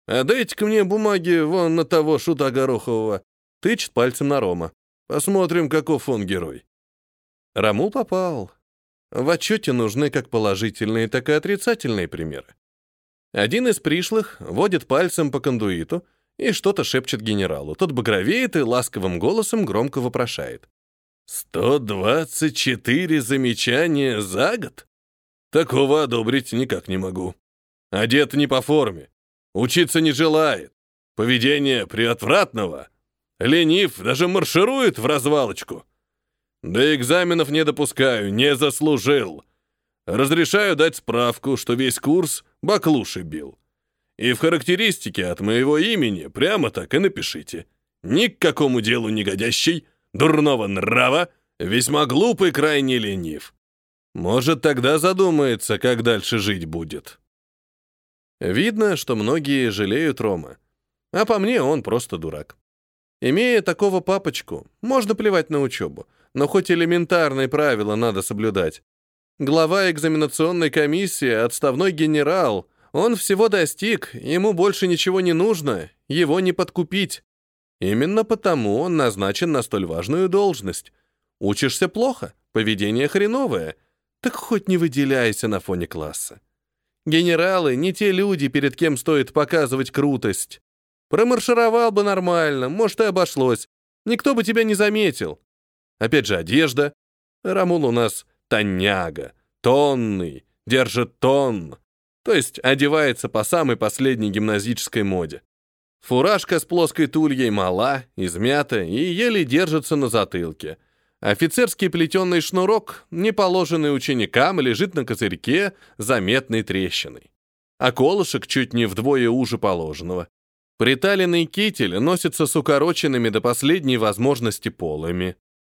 А дайте-ка мне бумаги вон на того шута Горохового». Тычет пальцем на Рома. «Посмотрим, каков он герой». Рамул попал. В отчете нужны как положительные, так и отрицательные примеры. Один из пришлых водит пальцем по кондуиту и что-то шепчет генералу. Тот багровеет и ласковым голосом громко вопрошает. «124 замечания за год? Такого одобрить никак не могу. Одет не по форме, учиться не желает, поведение приотвратного, ленив, даже марширует в развалочку. До экзаменов не допускаю, не заслужил. Разрешаю дать справку, что весь курс баклуши бил. И в характеристике от моего имени прямо так и напишите. Ни к какому делу не годящий, дурного нрава, весьма глупый, крайне ленив. Может, тогда задумается, как дальше жить будет. Видно, что многие жалеют Рома. А по мне он просто дурак. Имея такого папочку, можно плевать на учебу но хоть элементарные правила надо соблюдать. Глава экзаменационной комиссии, отставной генерал, он всего достиг, ему больше ничего не нужно, его не подкупить. Именно потому он назначен на столь важную должность. Учишься плохо, поведение хреновое, так хоть не выделяйся на фоне класса. Генералы не те люди, перед кем стоит показывать крутость. Промаршировал бы нормально, может, и обошлось. Никто бы тебя не заметил. Опять же, одежда. Рамул у нас тоняга, тонный, держит тонн. То есть одевается по самой последней гимназической моде. Фуражка с плоской тульей мала, измята и еле держится на затылке. Офицерский плетеный шнурок, не положенный ученикам, лежит на козырьке заметной трещиной. А колышек чуть не вдвое уже положенного. Приталенный китель носится с укороченными до последней возможности полами.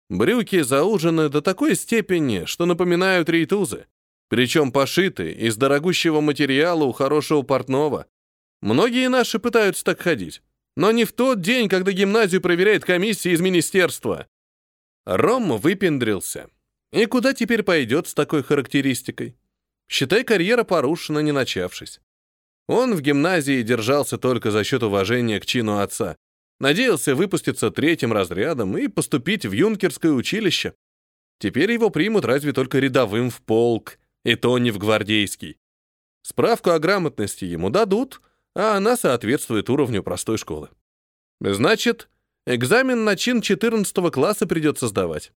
Брюки заужены до такой степени, что напоминают рейтузы, причем пошиты из дорогущего материала у хорошего портного. Многие наши пытаются так ходить, но не в тот день, когда гимназию проверяет комиссия из министерства. Ром выпендрился. И куда теперь пойдет с такой характеристикой? Считай, карьера порушена, не начавшись. Он в гимназии держался только за счет уважения к чину отца, Надеялся выпуститься третьим разрядом и поступить в юнкерское училище. Теперь его примут разве только рядовым в полк, и то не в гвардейский. Справку о грамотности ему дадут, а она соответствует уровню простой школы. Значит, экзамен на чин 14 класса придется сдавать.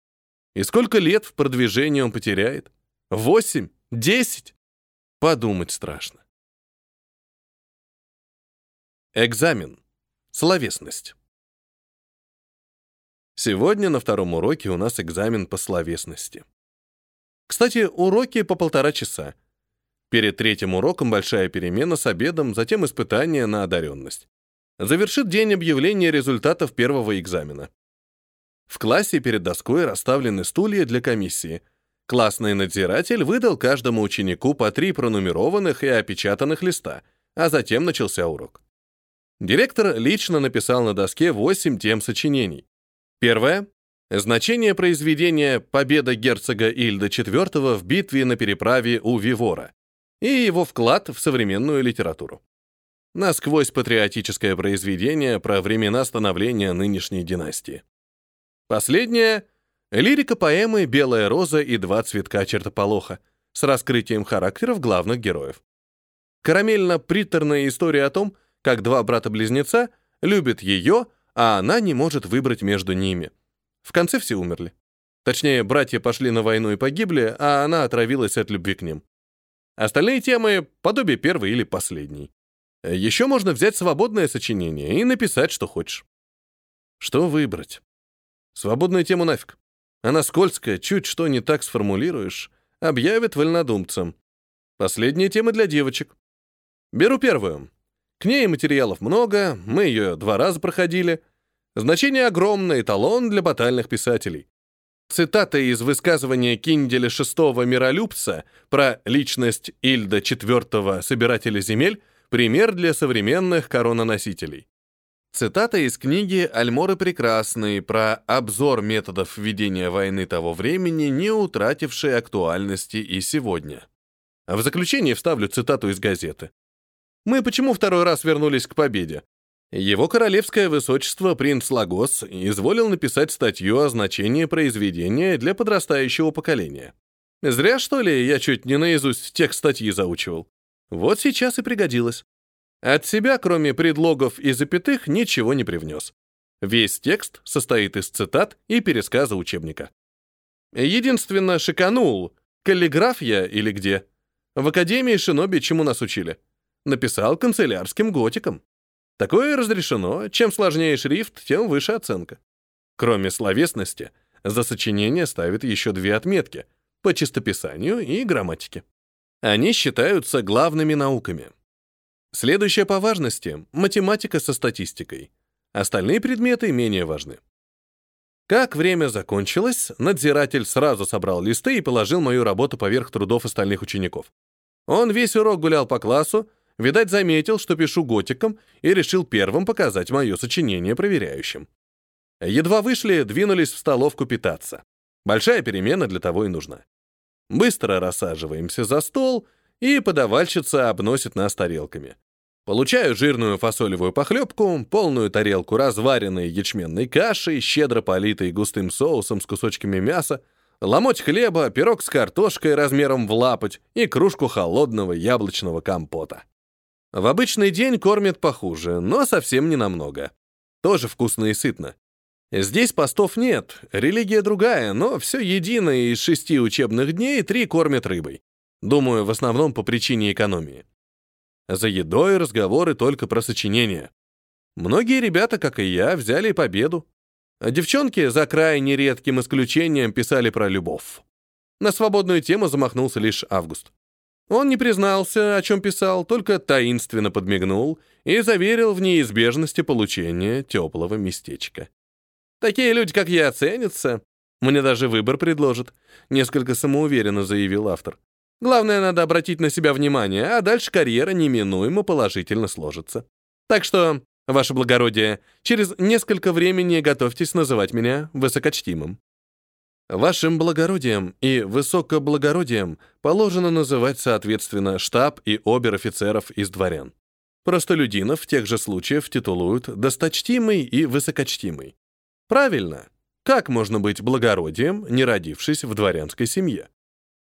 И сколько лет в продвижении он потеряет? Восемь? Десять? Подумать страшно. Экзамен. Словесность. Сегодня на втором уроке у нас экзамен по словесности. Кстати, уроки по полтора часа. Перед третьим уроком большая перемена с обедом, затем испытание на одаренность. Завершит день объявления результатов первого экзамена. В классе перед доской расставлены стулья для комиссии. Классный надзиратель выдал каждому ученику по три пронумерованных и опечатанных листа, а затем начался урок. Директор лично написал на доске 8 тем сочинений. Первое. Значение произведения «Победа герцога Ильда IV в битве на переправе у Вивора» и его вклад в современную литературу. Насквозь патриотическое произведение про времена становления нынешней династии. Последнее — лирика поэмы «Белая роза и два цветка чертополоха» с раскрытием характеров главных героев. Карамельно-приторная история о том, как два брата-близнеца любят ее — а она не может выбрать между ними. В конце все умерли. Точнее, братья пошли на войну и погибли, а она отравилась от любви к ним. Остальные темы — подобие первой или последней. Еще можно взять свободное сочинение и написать, что хочешь. Что выбрать? Свободную тему нафиг. Она скользкая, чуть что не так сформулируешь, объявит вольнодумцам. Последняя тема для девочек. Беру первую. К ней материалов много, мы ее два раза проходили. Значение огромное, эталон для батальных писателей. Цитата из высказывания Кинделя VI Миролюбца про личность Ильда IV Собирателя земель пример для современных корононосителей. Цитата из книги «Альморы прекрасные» про обзор методов ведения войны того времени, не утратившей актуальности и сегодня. В заключение вставлю цитату из газеты. Мы почему второй раз вернулись к победе? Его королевское высочество принц Лагос изволил написать статью о значении произведения для подрастающего поколения. Зря, что ли, я чуть не наизусть текст статьи заучивал. Вот сейчас и пригодилось. От себя, кроме предлогов и запятых, ничего не привнес. Весь текст состоит из цитат и пересказа учебника. Единственно, шиканул, каллиграфия или где. В Академии Шиноби чему нас учили? Написал канцелярским готиком. Такое разрешено, чем сложнее шрифт, тем выше оценка. Кроме словесности, за сочинение ставят еще две отметки — по чистописанию и грамматике. Они считаются главными науками. Следующее по важности — математика со статистикой. Остальные предметы менее важны. Как время закончилось, надзиратель сразу собрал листы и положил мою работу поверх трудов остальных учеников. Он весь урок гулял по классу, Видать, заметил, что пишу готиком, и решил первым показать мое сочинение проверяющим. Едва вышли, двинулись в столовку питаться. Большая перемена для того и нужна. Быстро рассаживаемся за стол, и подавальщица обносит нас тарелками. Получаю жирную фасолевую похлебку, полную тарелку разваренной ячменной каши, щедро политой густым соусом с кусочками мяса, ломоть хлеба, пирог с картошкой размером в лапоть и кружку холодного яблочного компота. В обычный день кормят похуже, но совсем не намного. Тоже вкусно и сытно. Здесь постов нет, религия другая, но все едино, и из шести учебных дней три кормят рыбой. Думаю, в основном по причине экономии. За едой разговоры только про сочинения. Многие ребята, как и я, взяли победу. Девчонки, за крайне редким исключением, писали про любовь. На свободную тему замахнулся лишь Август. Он не признался, о чем писал, только таинственно подмигнул и заверил в неизбежности получения теплого местечка. «Такие люди, как я, ценятся. Мне даже выбор предложат», — несколько самоуверенно заявил автор. «Главное, надо обратить на себя внимание, а дальше карьера неминуемо положительно сложится. Так что, ваше благородие, через несколько времени готовьтесь называть меня высокочтимым». Вашим благородием и высокоблагородием положено называть соответственно штаб и обер-офицеров из дворян. Простолюдинов в тех же случаях титулуют «досточтимый» и «высокочтимый». Правильно. Как можно быть благородием, не родившись в дворянской семье?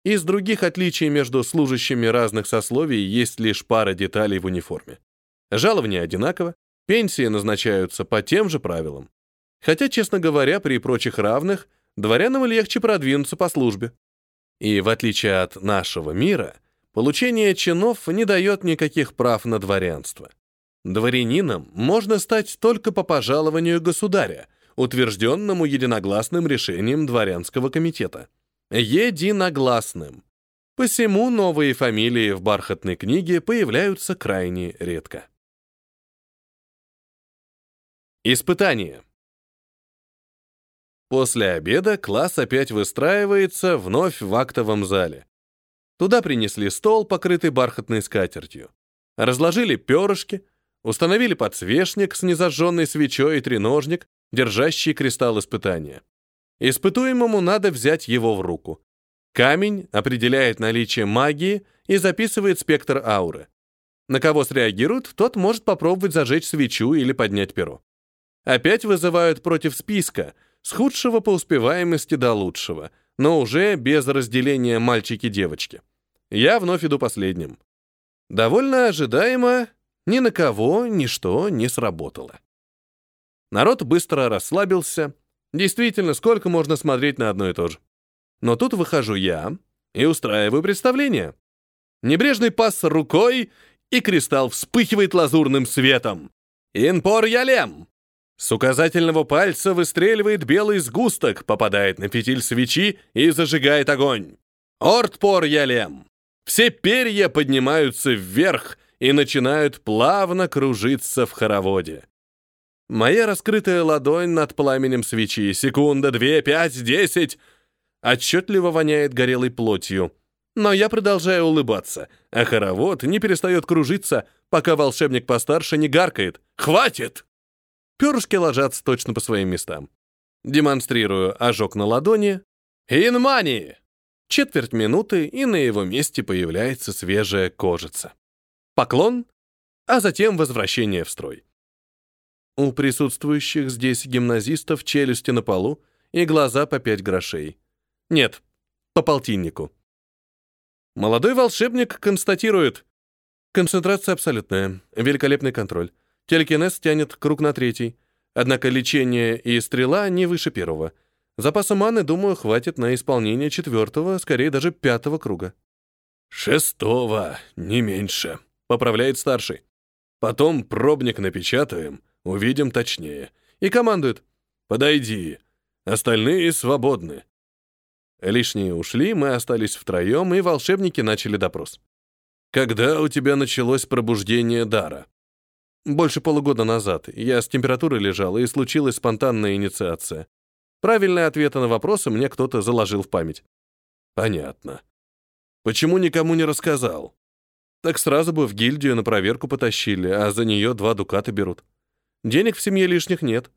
Из других отличий между служащими разных сословий есть лишь пара деталей в униформе. Жалование одинаково, пенсии назначаются по тем же правилам. Хотя, честно говоря, при прочих равных – дворянам легче продвинуться по службе. И в отличие от нашего мира, получение чинов не дает никаких прав на дворянство. Дворянином можно стать только по пожалованию государя, утвержденному единогласным решением дворянского комитета. Единогласным. Посему новые фамилии в бархатной книге появляются крайне редко. Испытание. После обеда класс опять выстраивается вновь в актовом зале. Туда принесли стол, покрытый бархатной скатертью. Разложили перышки, установили подсвечник с незажженной свечой и треножник, держащий кристалл испытания. Испытуемому надо взять его в руку. Камень определяет наличие магии и записывает спектр ауры. На кого среагирует, тот может попробовать зажечь свечу или поднять перо. Опять вызывают против списка, с худшего по успеваемости до лучшего, но уже без разделения мальчики-девочки. Я вновь иду последним. Довольно ожидаемо, ни на кого ничто не сработало. Народ быстро расслабился. Действительно, сколько можно смотреть на одно и то же. Но тут выхожу я и устраиваю представление. Небрежный пас рукой, и кристалл вспыхивает лазурным светом. «Инпор ялем!» С указательного пальца выстреливает белый сгусток, попадает на фитиль свечи и зажигает огонь. «Ортпор ялем!» Все перья поднимаются вверх и начинают плавно кружиться в хороводе. Моя раскрытая ладонь над пламенем свечи. Секунда, две, пять, десять — отчетливо воняет горелой плотью. Но я продолжаю улыбаться, а хоровод не перестает кружиться, пока волшебник постарше не гаркает. «Хватит!» Перышки ложатся точно по своим местам. Демонстрирую ожог на ладони. «Инмани!» Четверть минуты, и на его месте появляется свежая кожица. Поклон, а затем возвращение в строй. У присутствующих здесь гимназистов челюсти на полу и глаза по пять грошей. Нет, по полтиннику. Молодой волшебник констатирует. Концентрация абсолютная, великолепный контроль. Телекинез тянет круг на третий. Однако лечение и стрела не выше первого. Запаса маны, думаю, хватит на исполнение четвертого, скорее даже пятого круга. «Шестого, не меньше», — поправляет старший. «Потом пробник напечатаем, увидим точнее». И командует. «Подойди. Остальные свободны. Лишние ушли, мы остались втроем, и волшебники начали допрос. «Когда у тебя началось пробуждение дара?» «Больше полугода назад. Я с температурой лежал, и случилась спонтанная инициация. Правильные ответы на вопросы мне кто-то заложил в память». «Понятно. Почему никому не рассказал?» «Так сразу бы в гильдию на проверку потащили, а за нее два дуката берут. Денег в семье лишних нет.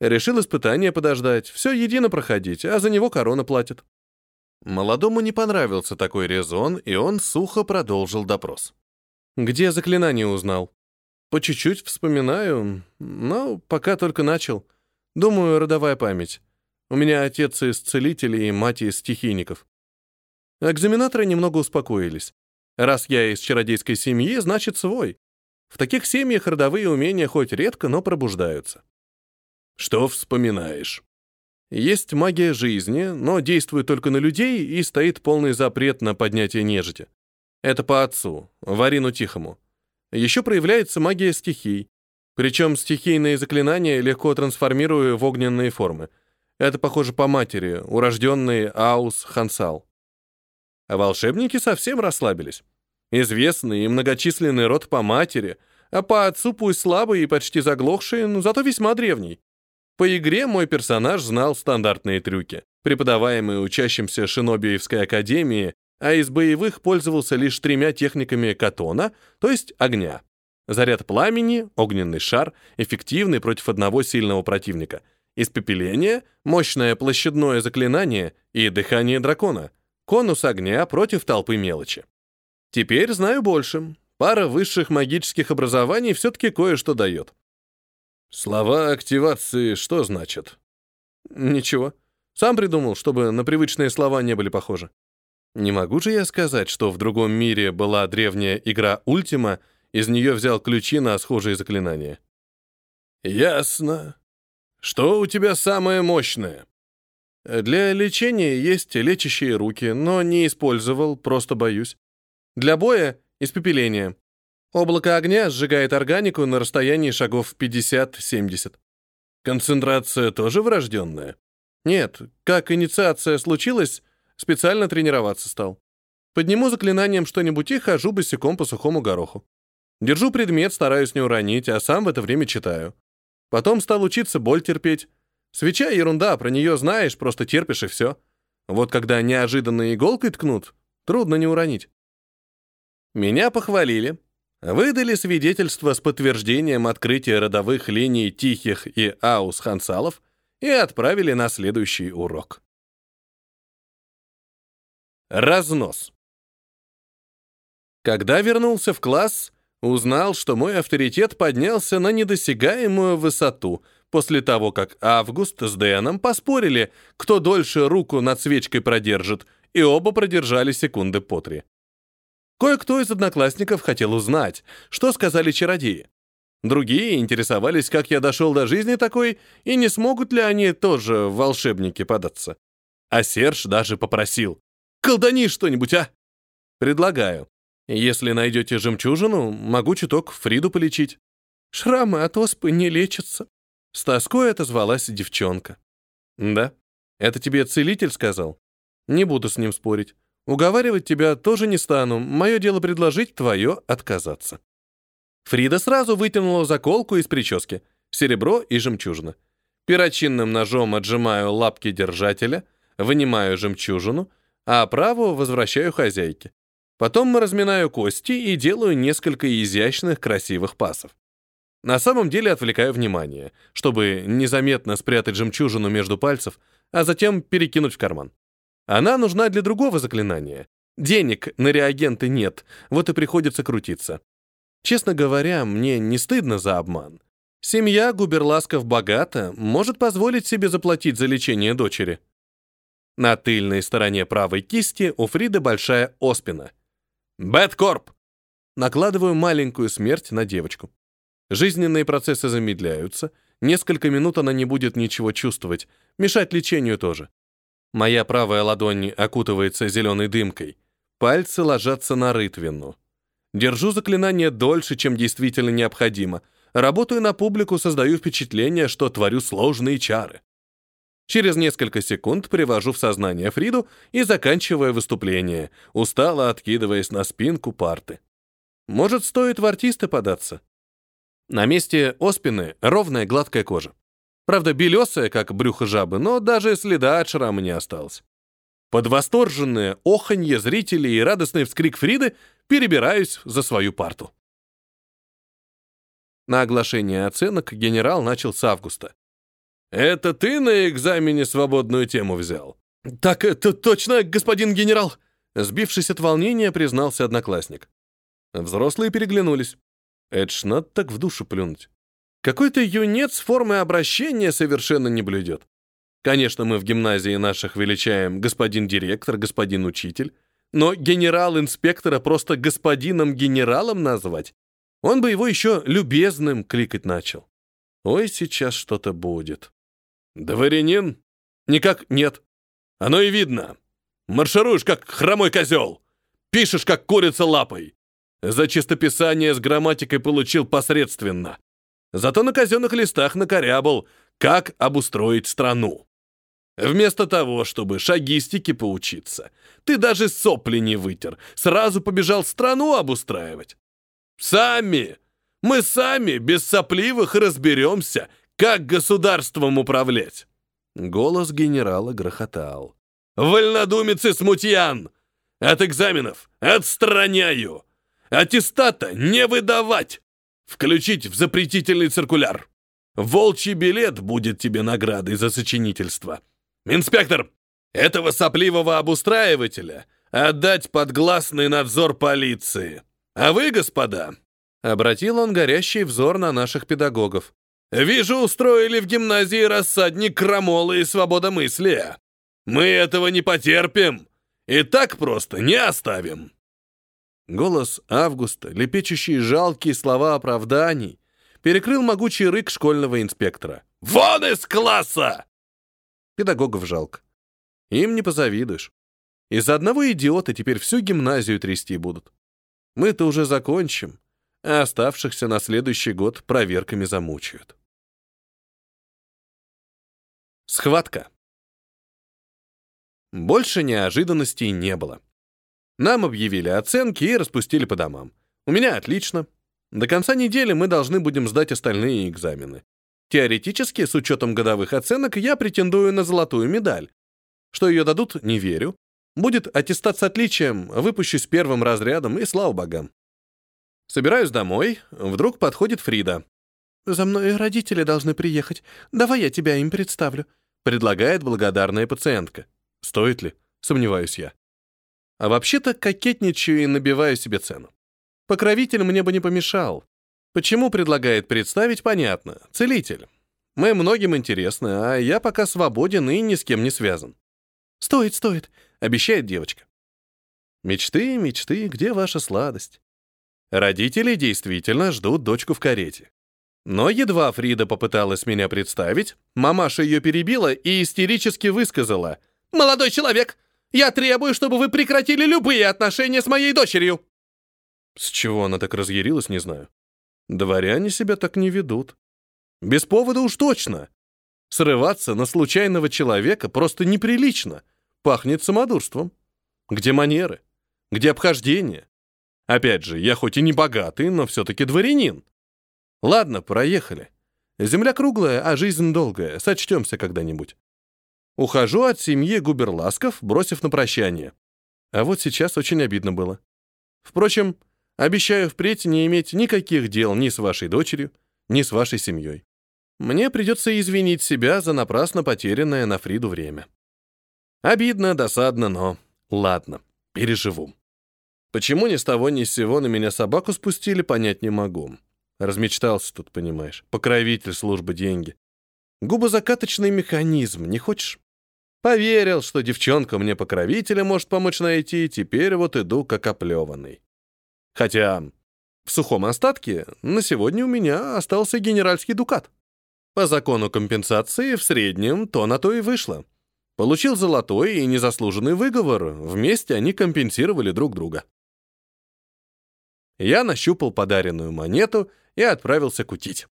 Решил испытание подождать, все едино проходить, а за него корона платит». Молодому не понравился такой резон, и он сухо продолжил допрос. «Где заклинание узнал?» «По чуть-чуть вспоминаю, но пока только начал. Думаю, родовая память. У меня отец из целителей и мать из стихийников». Экзаменаторы немного успокоились. Раз я из чародейской семьи, значит свой. В таких семьях родовые умения хоть редко, но пробуждаются. «Что вспоминаешь?» Есть магия жизни, но действует только на людей и стоит полный запрет на поднятие нежити. Это по отцу, Варину Тихому. Еще проявляется магия стихий. Причем стихийные заклинания легко трансформирую в огненные формы. Это похоже по матери, урожденный Аус Хансал. А волшебники совсем расслабились. Известный и многочисленный род по матери, а по отцу пусть слабый и почти заглохший, но зато весьма древний. По игре мой персонаж знал стандартные трюки, преподаваемые учащимся Шинобиевской академии, а из боевых пользовался лишь тремя техниками катона, то есть огня. Заряд пламени, огненный шар, эффективный против одного сильного противника. Испепеление, мощное площадное заклинание и дыхание дракона. Конус огня против толпы мелочи. Теперь знаю больше. Пара высших магических образований все-таки кое-что дает. Слова активации что значат? Ничего. Сам придумал, чтобы на привычные слова не были похожи. Не могу же я сказать, что в другом мире была древняя игра Ультима, из нее взял ключи на схожие заклинания. Ясно. Что у тебя самое мощное? Для лечения есть лечащие руки, но не использовал, просто боюсь. Для боя — испепеление. Облако огня сжигает органику на расстоянии шагов 50-70. Концентрация тоже врожденная? Нет, как инициация случилась, специально тренироваться стал. Подниму заклинанием что-нибудь и хожу босиком по сухому гороху. Держу предмет, стараюсь не уронить, а сам в это время читаю. Потом стал учиться боль терпеть. Свеча — ерунда, про нее знаешь, просто терпишь и все. Вот когда неожиданно иголкой ткнут, трудно не уронить. Меня похвалили. Выдали свидетельство с подтверждением открытия родовых линий Тихих и Аус Хансалов и отправили на следующий урок. Разнос. Когда вернулся в класс, узнал, что мой авторитет поднялся на недосягаемую высоту после того, как Август с Дэном поспорили, кто дольше руку над свечкой продержит, и оба продержали секунды по три. Кое-кто из одноклассников хотел узнать, что сказали чародеи. Другие интересовались, как я дошел до жизни такой, и не смогут ли они тоже в волшебники податься. А Серж даже попросил. «Колдани что-нибудь, а!» «Предлагаю. Если найдете жемчужину, могу чуток Фриду полечить. Шрамы от оспы не лечатся. С тоской отозвалась девчонка. Да? Это тебе целитель сказал? Не буду с ним спорить. Уговаривать тебя тоже не стану. Мое дело предложить, твое отказаться. Фрида сразу вытянула заколку из прически. Серебро и жемчужина. Перочинным ножом отжимаю лапки держателя, вынимаю жемчужину, а правую возвращаю хозяйке. Потом разминаю кости и делаю несколько изящных красивых пасов. На самом деле отвлекаю внимание, чтобы незаметно спрятать жемчужину между пальцев, а затем перекинуть в карман. Она нужна для другого заклинания. Денег на реагенты нет, вот и приходится крутиться. Честно говоря, мне не стыдно за обман. Семья Губерласков богата, может позволить себе заплатить за лечение дочери. На тыльной стороне правой кисти у Фриды большая оспина. Бэткорп! Накладываю маленькую смерть на девочку. Жизненные процессы замедляются, несколько минут она не будет ничего чувствовать, мешать лечению тоже. Моя правая ладонь окутывается зеленой дымкой, пальцы ложатся на рытвину. Держу заклинание дольше, чем действительно необходимо. Работаю на публику, создаю впечатление, что творю сложные чары. Через несколько секунд привожу в сознание Фриду и заканчиваю выступление, устало откидываясь на спинку парты. Может, стоит в артисты податься? На месте оспины ровная гладкая кожа. Правда, белесая, как брюхо жабы, но даже следа от шрама не осталось. Под восторженное оханье зрителей и радостный вскрик Фриды перебираюсь за свою парту. На оглашение оценок генерал начал с августа. «Это ты на экзамене свободную тему взял?» «Так это точно, господин генерал!» Сбившись от волнения, признался одноклассник. Взрослые переглянулись. Это ж надо так в душу плюнуть. Какой-то юнец формы обращения совершенно не блюдет. Конечно, мы в гимназии наших величаем господин директор, господин учитель, но генерал-инспектора просто господином генералом назвать, он бы его еще любезным кликать начал. Ой, сейчас что-то будет. «Дворянин?» «Никак нет. Оно и видно. Маршируешь, как хромой козел. Пишешь, как курица лапой. За чистописание с грамматикой получил посредственно. Зато на казенных листах накорябал, как обустроить страну. Вместо того, чтобы шагистики поучиться, ты даже сопли не вытер, сразу побежал страну обустраивать. Сами, мы сами без сопливых разберемся, как государством управлять?» Голос генерала грохотал. «Вольнодумец и смутьян! От экзаменов отстраняю! Аттестата не выдавать! Включить в запретительный циркуляр! Волчий билет будет тебе наградой за сочинительство! Инспектор, этого сопливого обустраивателя отдать под гласный надзор полиции! А вы, господа, Обратил он горящий взор на наших педагогов. Вижу, устроили в гимназии рассадник крамолы и свободомыслия. Мы этого не потерпим и так просто не оставим. Голос Августа, лепечущие жалкие слова оправданий, перекрыл могучий рык школьного инспектора. «Вон из класса!» Педагогов жалко. Им не позавидуешь. Из-за одного идиота теперь всю гимназию трясти будут. Мы-то уже закончим, а оставшихся на следующий год проверками замучают. Схватка. Больше неожиданностей не было. Нам объявили оценки и распустили по домам. У меня отлично. До конца недели мы должны будем сдать остальные экзамены. Теоретически, с учетом годовых оценок, я претендую на золотую медаль. Что ее дадут, не верю. Будет аттестат с отличием, выпущусь первым разрядом, и слава богам. Собираюсь домой, вдруг подходит Фрида. «За мной родители должны приехать. Давай я тебя им представлю», — предлагает благодарная пациентка. Стоит ли? Сомневаюсь я. А вообще-то кокетничаю и набиваю себе цену. Покровитель мне бы не помешал. Почему предлагает представить, понятно. Целитель. Мы многим интересны, а я пока свободен и ни с кем не связан. «Стоит, стоит», — обещает девочка. Мечты, мечты, где ваша сладость? Родители действительно ждут дочку в карете. Но едва Фрида попыталась меня представить, мамаша ее перебила и истерически высказала. «Молодой человек, я требую, чтобы вы прекратили любые отношения с моей дочерью!» С чего она так разъярилась, не знаю. Дворяне себя так не ведут. Без повода уж точно. Срываться на случайного человека просто неприлично. Пахнет самодурством. Где манеры? Где обхождение? Опять же, я хоть и не богатый, но все-таки дворянин. Ладно, проехали. Земля круглая, а жизнь долгая. Сочтемся когда-нибудь. Ухожу от семьи Губерласков, бросив на прощание. А вот сейчас очень обидно было. Впрочем, обещаю впредь не иметь никаких дел ни с вашей дочерью, ни с вашей семьей. Мне придется извинить себя за напрасно потерянное на Фриду время. Обидно, досадно, но ладно, переживу. Почему ни с того ни с сего на меня собаку спустили, понять не могу. Размечтался тут, понимаешь. Покровитель службы деньги. Губозакаточный механизм, не хочешь? Поверил, что девчонка мне покровителя может помочь найти, теперь вот иду как оплеванный. Хотя в сухом остатке на сегодня у меня остался генеральский дукат. По закону компенсации в среднем то на то и вышло. Получил золотой и незаслуженный выговор, вместе они компенсировали друг друга. Я нащупал подаренную монету и отправился кутить.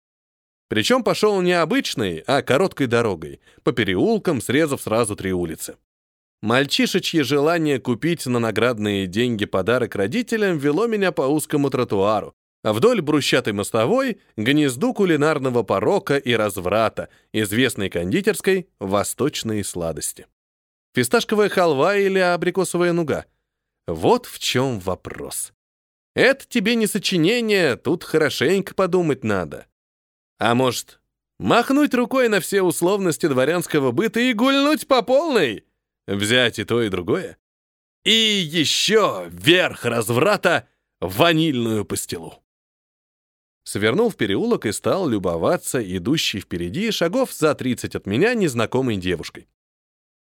Причем пошел не обычной, а короткой дорогой, по переулкам, срезав сразу три улицы. Мальчишечье желание купить на наградные деньги подарок родителям вело меня по узкому тротуару, а вдоль брусчатой мостовой — гнезду кулинарного порока и разврата, известной кондитерской «Восточные сладости». Фисташковая халва или абрикосовая нуга? Вот в чем вопрос. Это тебе не сочинение, тут хорошенько подумать надо. А может, махнуть рукой на все условности дворянского быта и гульнуть по полной? Взять и то, и другое? И еще верх разврата — ванильную пастилу. Свернул в переулок и стал любоваться идущей впереди шагов за 30 от меня незнакомой девушкой.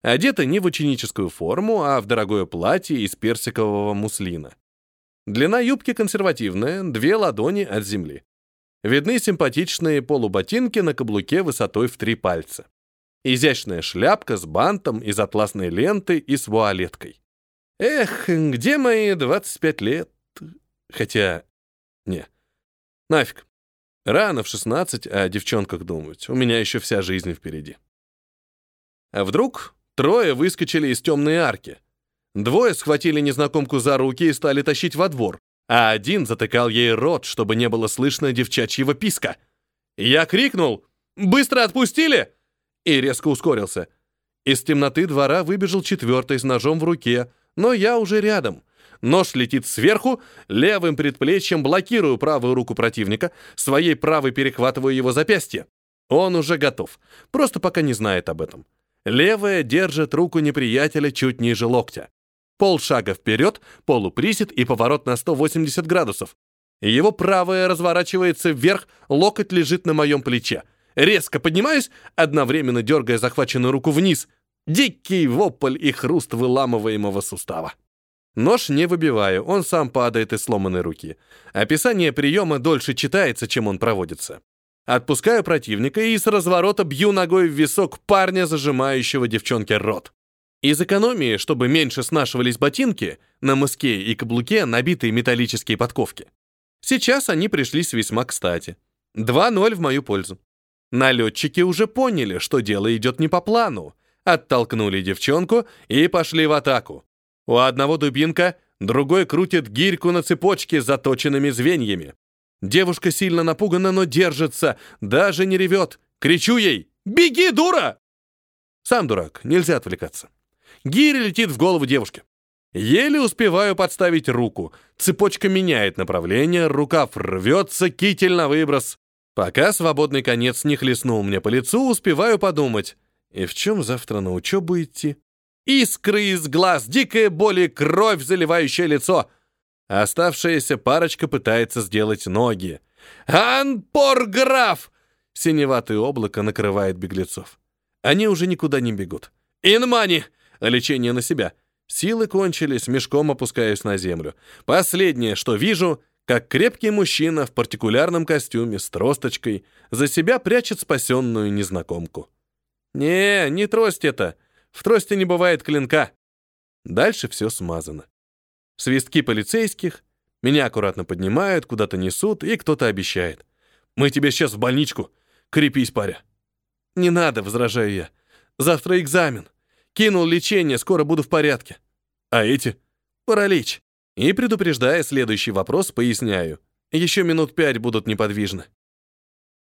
Одета не в ученическую форму, а в дорогое платье из персикового муслина. Длина юбки консервативная, две ладони от земли. Видны симпатичные полуботинки на каблуке высотой в три пальца. Изящная шляпка с бантом из атласной ленты и с вуалеткой. Эх, где мои 25 лет? Хотя... Не. Нафиг. Рано в 16 о девчонках думать. У меня еще вся жизнь впереди. А вдруг трое выскочили из темной арки — Двое схватили незнакомку за руки и стали тащить во двор, а один затыкал ей рот, чтобы не было слышно девчачьего писка. Я крикнул «Быстро отпустили!» и резко ускорился. Из темноты двора выбежал четвертый с ножом в руке, но я уже рядом. Нож летит сверху, левым предплечьем блокирую правую руку противника, своей правой перехватываю его запястье. Он уже готов, просто пока не знает об этом. Левая держит руку неприятеля чуть ниже локтя. Полшага вперед, полуприсед и поворот на 180 градусов. Его правая разворачивается вверх, локоть лежит на моем плече. Резко поднимаюсь, одновременно дергая захваченную руку вниз. Дикий вопль и хруст выламываемого сустава. Нож не выбиваю, он сам падает из сломанной руки. Описание приема дольше читается, чем он проводится. Отпускаю противника и с разворота бью ногой в висок парня, зажимающего девчонке рот. Из экономии, чтобы меньше снашивались ботинки, на мыске и каблуке набитые металлические подковки. Сейчас они пришлись весьма кстати. 2-0 в мою пользу. Налетчики уже поняли, что дело идет не по плану, оттолкнули девчонку и пошли в атаку. У одного дубинка, другой крутит гирьку на цепочке с заточенными звеньями. Девушка сильно напугана, но держится, даже не ревет. Кричу ей «Беги, дура!» Сам дурак, нельзя отвлекаться. Гиря летит в голову девушки. Еле успеваю подставить руку. Цепочка меняет направление, рукав рвется, китель на выброс. Пока свободный конец не хлестнул мне по лицу, успеваю подумать. И в чем завтра на учебу идти? Искры из глаз, дикая боль и кровь, заливающая лицо. Оставшаяся парочка пытается сделать ноги. «Анпорграф!» Синеватое облако накрывает беглецов. Они уже никуда не бегут. «Инмани!» Лечение на себя. Силы кончились, мешком опускаюсь на землю. Последнее, что вижу, как крепкий мужчина в партикулярном костюме с тросточкой за себя прячет спасенную незнакомку. Не, не трость это. В трости не бывает клинка. Дальше все смазано. Свистки полицейских, меня аккуратно поднимают, куда-то несут, и кто-то обещает. «Мы тебе сейчас в больничку. Крепись, паря». «Не надо», — возражаю я. «Завтра экзамен. Кинул лечение, скоро буду в порядке». «А эти?» «Паралич». И, предупреждая следующий вопрос, поясняю. Еще минут пять будут неподвижны.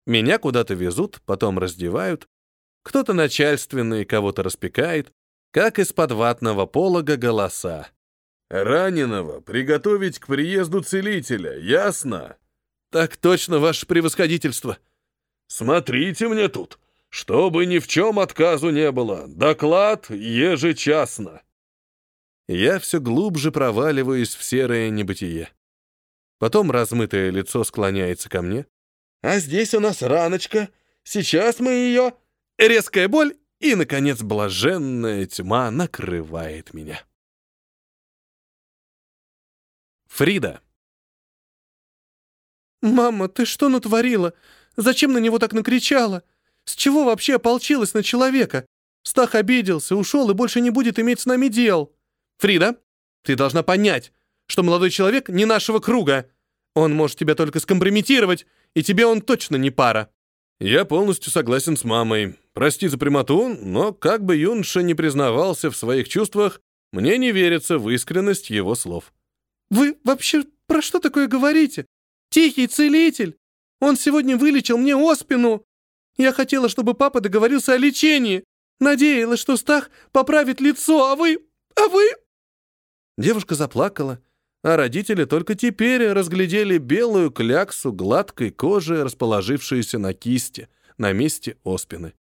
Меня куда-то везут, потом раздевают, кто-то начальственный, кого-то распекает, как из-под ватного полога голоса. «Раненого приготовить к приезду целителя, ясно?» «Так точно, ваше превосходительство!» «Смотрите мне тут, чтобы ни в чем отказу не было. Доклад ежечасно». Я все глубже проваливаюсь в серое небытие. Потом размытое лицо склоняется ко мне. «А здесь у нас раночка. Сейчас мы ее...» резкая боль и, наконец, блаженная тьма накрывает меня. Фрида. «Мама, ты что натворила? Зачем на него так накричала? С чего вообще ополчилась на человека? Стах обиделся, ушел и больше не будет иметь с нами дел. Фрида, ты должна понять, что молодой человек не нашего круга. Он может тебя только скомпрометировать, и тебе он точно не пара». «Я полностью согласен с мамой. Прости за прямоту, но как бы юноша не признавался в своих чувствах, мне не верится в искренность его слов. «Вы вообще про что такое говорите? Тихий целитель! Он сегодня вылечил мне оспину! Я хотела, чтобы папа договорился о лечении! Надеялась, что Стах поправит лицо, а вы... а вы...» Девушка заплакала, а родители только теперь разглядели белую кляксу гладкой кожи, расположившуюся на кисти, на месте оспины.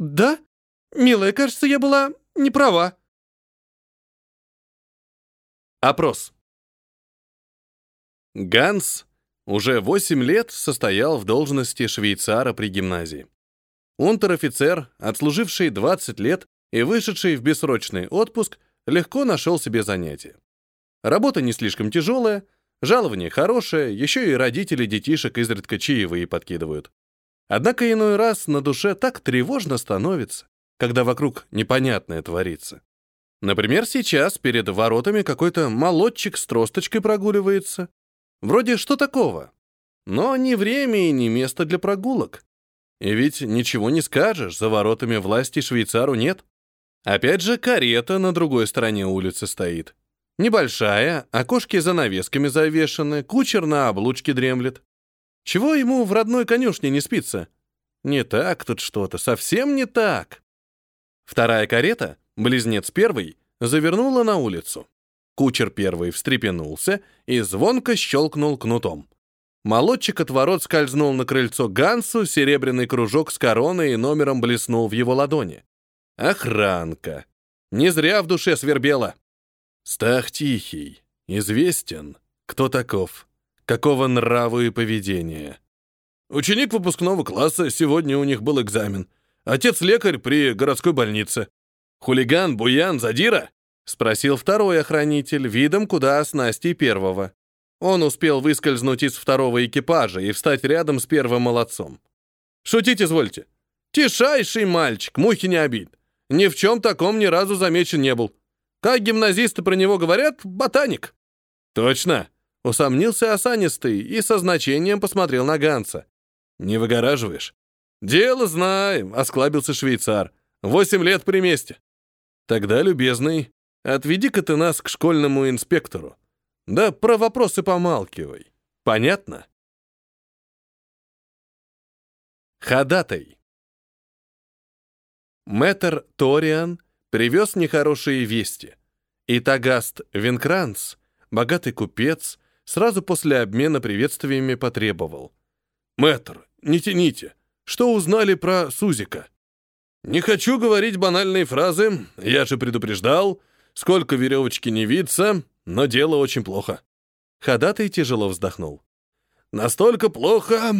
«Да? Милая, кажется, я была не права». Опрос. Ганс уже 8 лет состоял в должности швейцара при гимназии. Унтер-офицер, отслуживший 20 лет и вышедший в бессрочный отпуск, легко нашел себе занятие. Работа не слишком тяжелая, жалование хорошее, еще и родители детишек изредка чаевые подкидывают. Однако иной раз на душе так тревожно становится, когда вокруг непонятное творится. Например, сейчас перед воротами какой-то молодчик с тросточкой прогуливается. Вроде что такого? Но ни время и ни место для прогулок. И ведь ничего не скажешь, за воротами власти швейцару нет. Опять же, карета на другой стороне улицы стоит. Небольшая, окошки за навесками завешаны, кучер на облучке дремлет. Чего ему в родной конюшне не спится? Не так тут что-то, совсем не так. Вторая карета, близнец первый, завернула на улицу. Кучер первый встрепенулся и звонко щелкнул кнутом. Молодчик от ворот скользнул на крыльцо Гансу, серебряный кружок с короной и номером блеснул в его ладони. Охранка. Не зря в душе свербела. Стах тихий, известен. Кто таков? Какого нраву и поведения? Ученик выпускного класса, сегодня у них был экзамен. Отец лекарь при городской больнице. Хулиган, буян, задира? Спросил второй охранитель, видом куда с Настей первого. Он успел выскользнуть из второго экипажа и встать рядом с первым молодцом. «Шутить извольте. Тишайший мальчик, мухи не обид. Ни в чем таком ни разу замечен не был. Как гимназисты про него говорят, ботаник». «Точно», Усомнился осанистый и со значением посмотрел на Ганса. «Не выгораживаешь?» «Дело знаем», — осклабился швейцар. «Восемь лет при месте». «Тогда, любезный, отведи-ка ты нас к школьному инспектору. Да про вопросы помалкивай. Понятно?» Ходатай. Мэтр Ториан привез нехорошие вести, и Тагаст Винкранц, богатый купец, сразу после обмена приветствиями потребовал. «Мэтр, не тяните. Что узнали про Сузика?» «Не хочу говорить банальные фразы, я же предупреждал, сколько веревочки не виться, но дело очень плохо». Ходатай тяжело вздохнул. «Настолько плохо,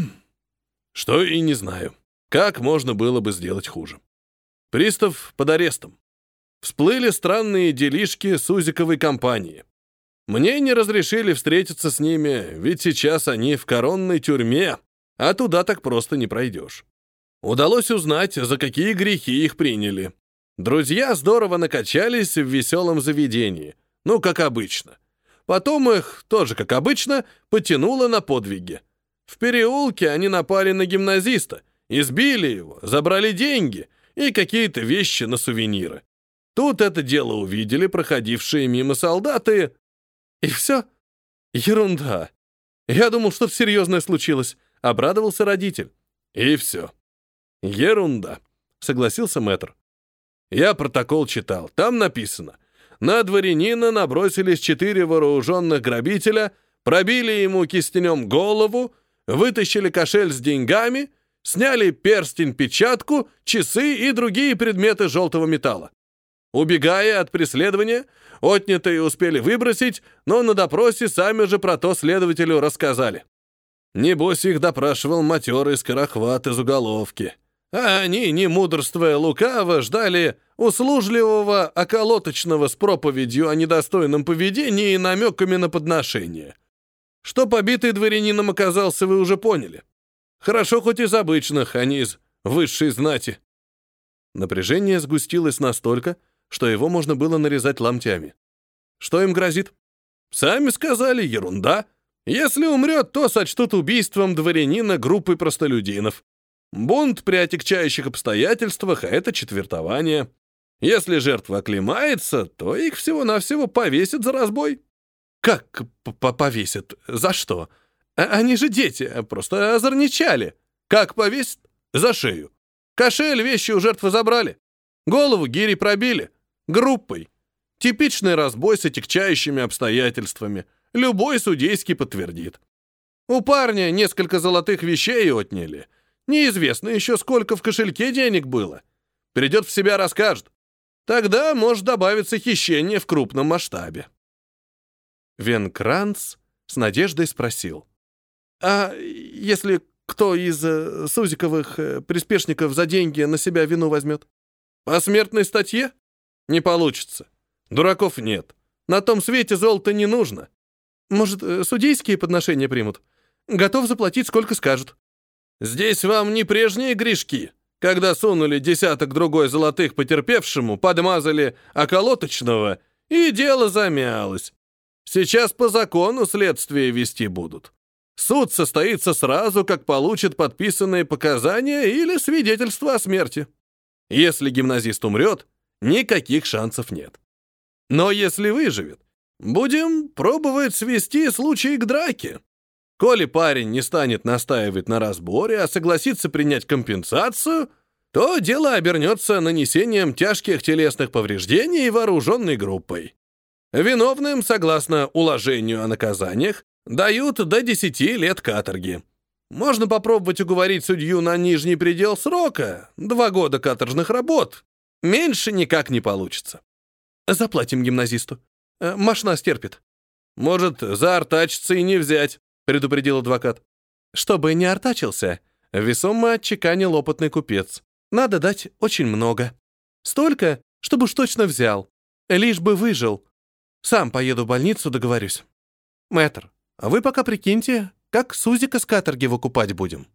что и не знаю, как можно было бы сделать хуже. Пристав под арестом. Всплыли странные делишки Сузиковой компании. Мне не разрешили встретиться с ними, ведь сейчас они в коронной тюрьме, а туда так просто не пройдешь. Удалось узнать, за какие грехи их приняли. Друзья здорово накачались в веселом заведении, ну, как обычно. Потом их, тоже как обычно, потянуло на подвиги. В переулке они напали на гимназиста, избили его, забрали деньги и какие-то вещи на сувениры. Тут это дело увидели проходившие мимо солдаты, и все. Ерунда. Я думал, что-то серьезное случилось. Обрадовался родитель. И все. Ерунда, согласился мэтр. Я протокол читал. Там написано. На дворянина набросились четыре вооруженных грабителя, пробили ему кистенем голову, вытащили кошель с деньгами, сняли перстень-печатку, часы и другие предметы желтого металла. Убегая от преследования, отнятые успели выбросить, но на допросе сами же про то следователю рассказали. Небось их допрашивал матерый скорохват из уголовки. А они, не мудрствуя лукаво, ждали услужливого околоточного с проповедью о недостойном поведении и намеками на подношение. Что побитый дворянином оказался, вы уже поняли. Хорошо хоть из обычных, а не из высшей знати. Напряжение сгустилось настолько, что его можно было нарезать ломтями. Что им грозит? Сами сказали, ерунда. Если умрет, то сочтут убийством дворянина группы простолюдинов. Бунт при отягчающих обстоятельствах — это четвертование. Если жертва оклемается, то их всего-навсего повесят за разбой. Как повесят? За что? А они же дети, просто озорничали. Как повесят? За шею. Кошель, вещи у жертвы забрали. Голову гири пробили. Группой. Типичный разбой с отягчающими обстоятельствами. Любой судейский подтвердит. У парня несколько золотых вещей отняли. Неизвестно еще, сколько в кошельке денег было. Придет в себя, расскажет. Тогда может добавиться хищение в крупном масштабе. Венкранц с надеждой спросил. «А если кто из э, Сузиковых э, приспешников за деньги на себя вину возьмет? По смертной статье? Не получится. Дураков нет. На том свете золото не нужно. Может, э, судейские подношения примут? Готов заплатить, сколько скажут. Здесь вам не прежние грешки, когда сунули десяток другой золотых потерпевшему, подмазали околоточного, и дело замялось. Сейчас по закону следствие вести будут. Суд состоится сразу, как получит подписанные показания или свидетельство о смерти. Если гимназист умрет, никаких шансов нет. Но если выживет, будем пробовать свести случай к драке. Коли парень не станет настаивать на разборе, а согласится принять компенсацию, то дело обернется нанесением тяжких телесных повреждений вооруженной группой. Виновным, согласно уложению о наказаниях, дают до 10 лет каторги. Можно попробовать уговорить судью на нижний предел срока, два года каторжных работ. Меньше никак не получится. Заплатим гимназисту. Э, Машина стерпит. Может, заортачиться и не взять, предупредил адвокат. Чтобы не ортачился, весомо отчеканил опытный купец. Надо дать очень много. Столько, чтобы уж точно взял. Лишь бы выжил. Сам поеду в больницу, договорюсь. Мэтр, а вы пока прикиньте, как Сузика с каторги выкупать будем.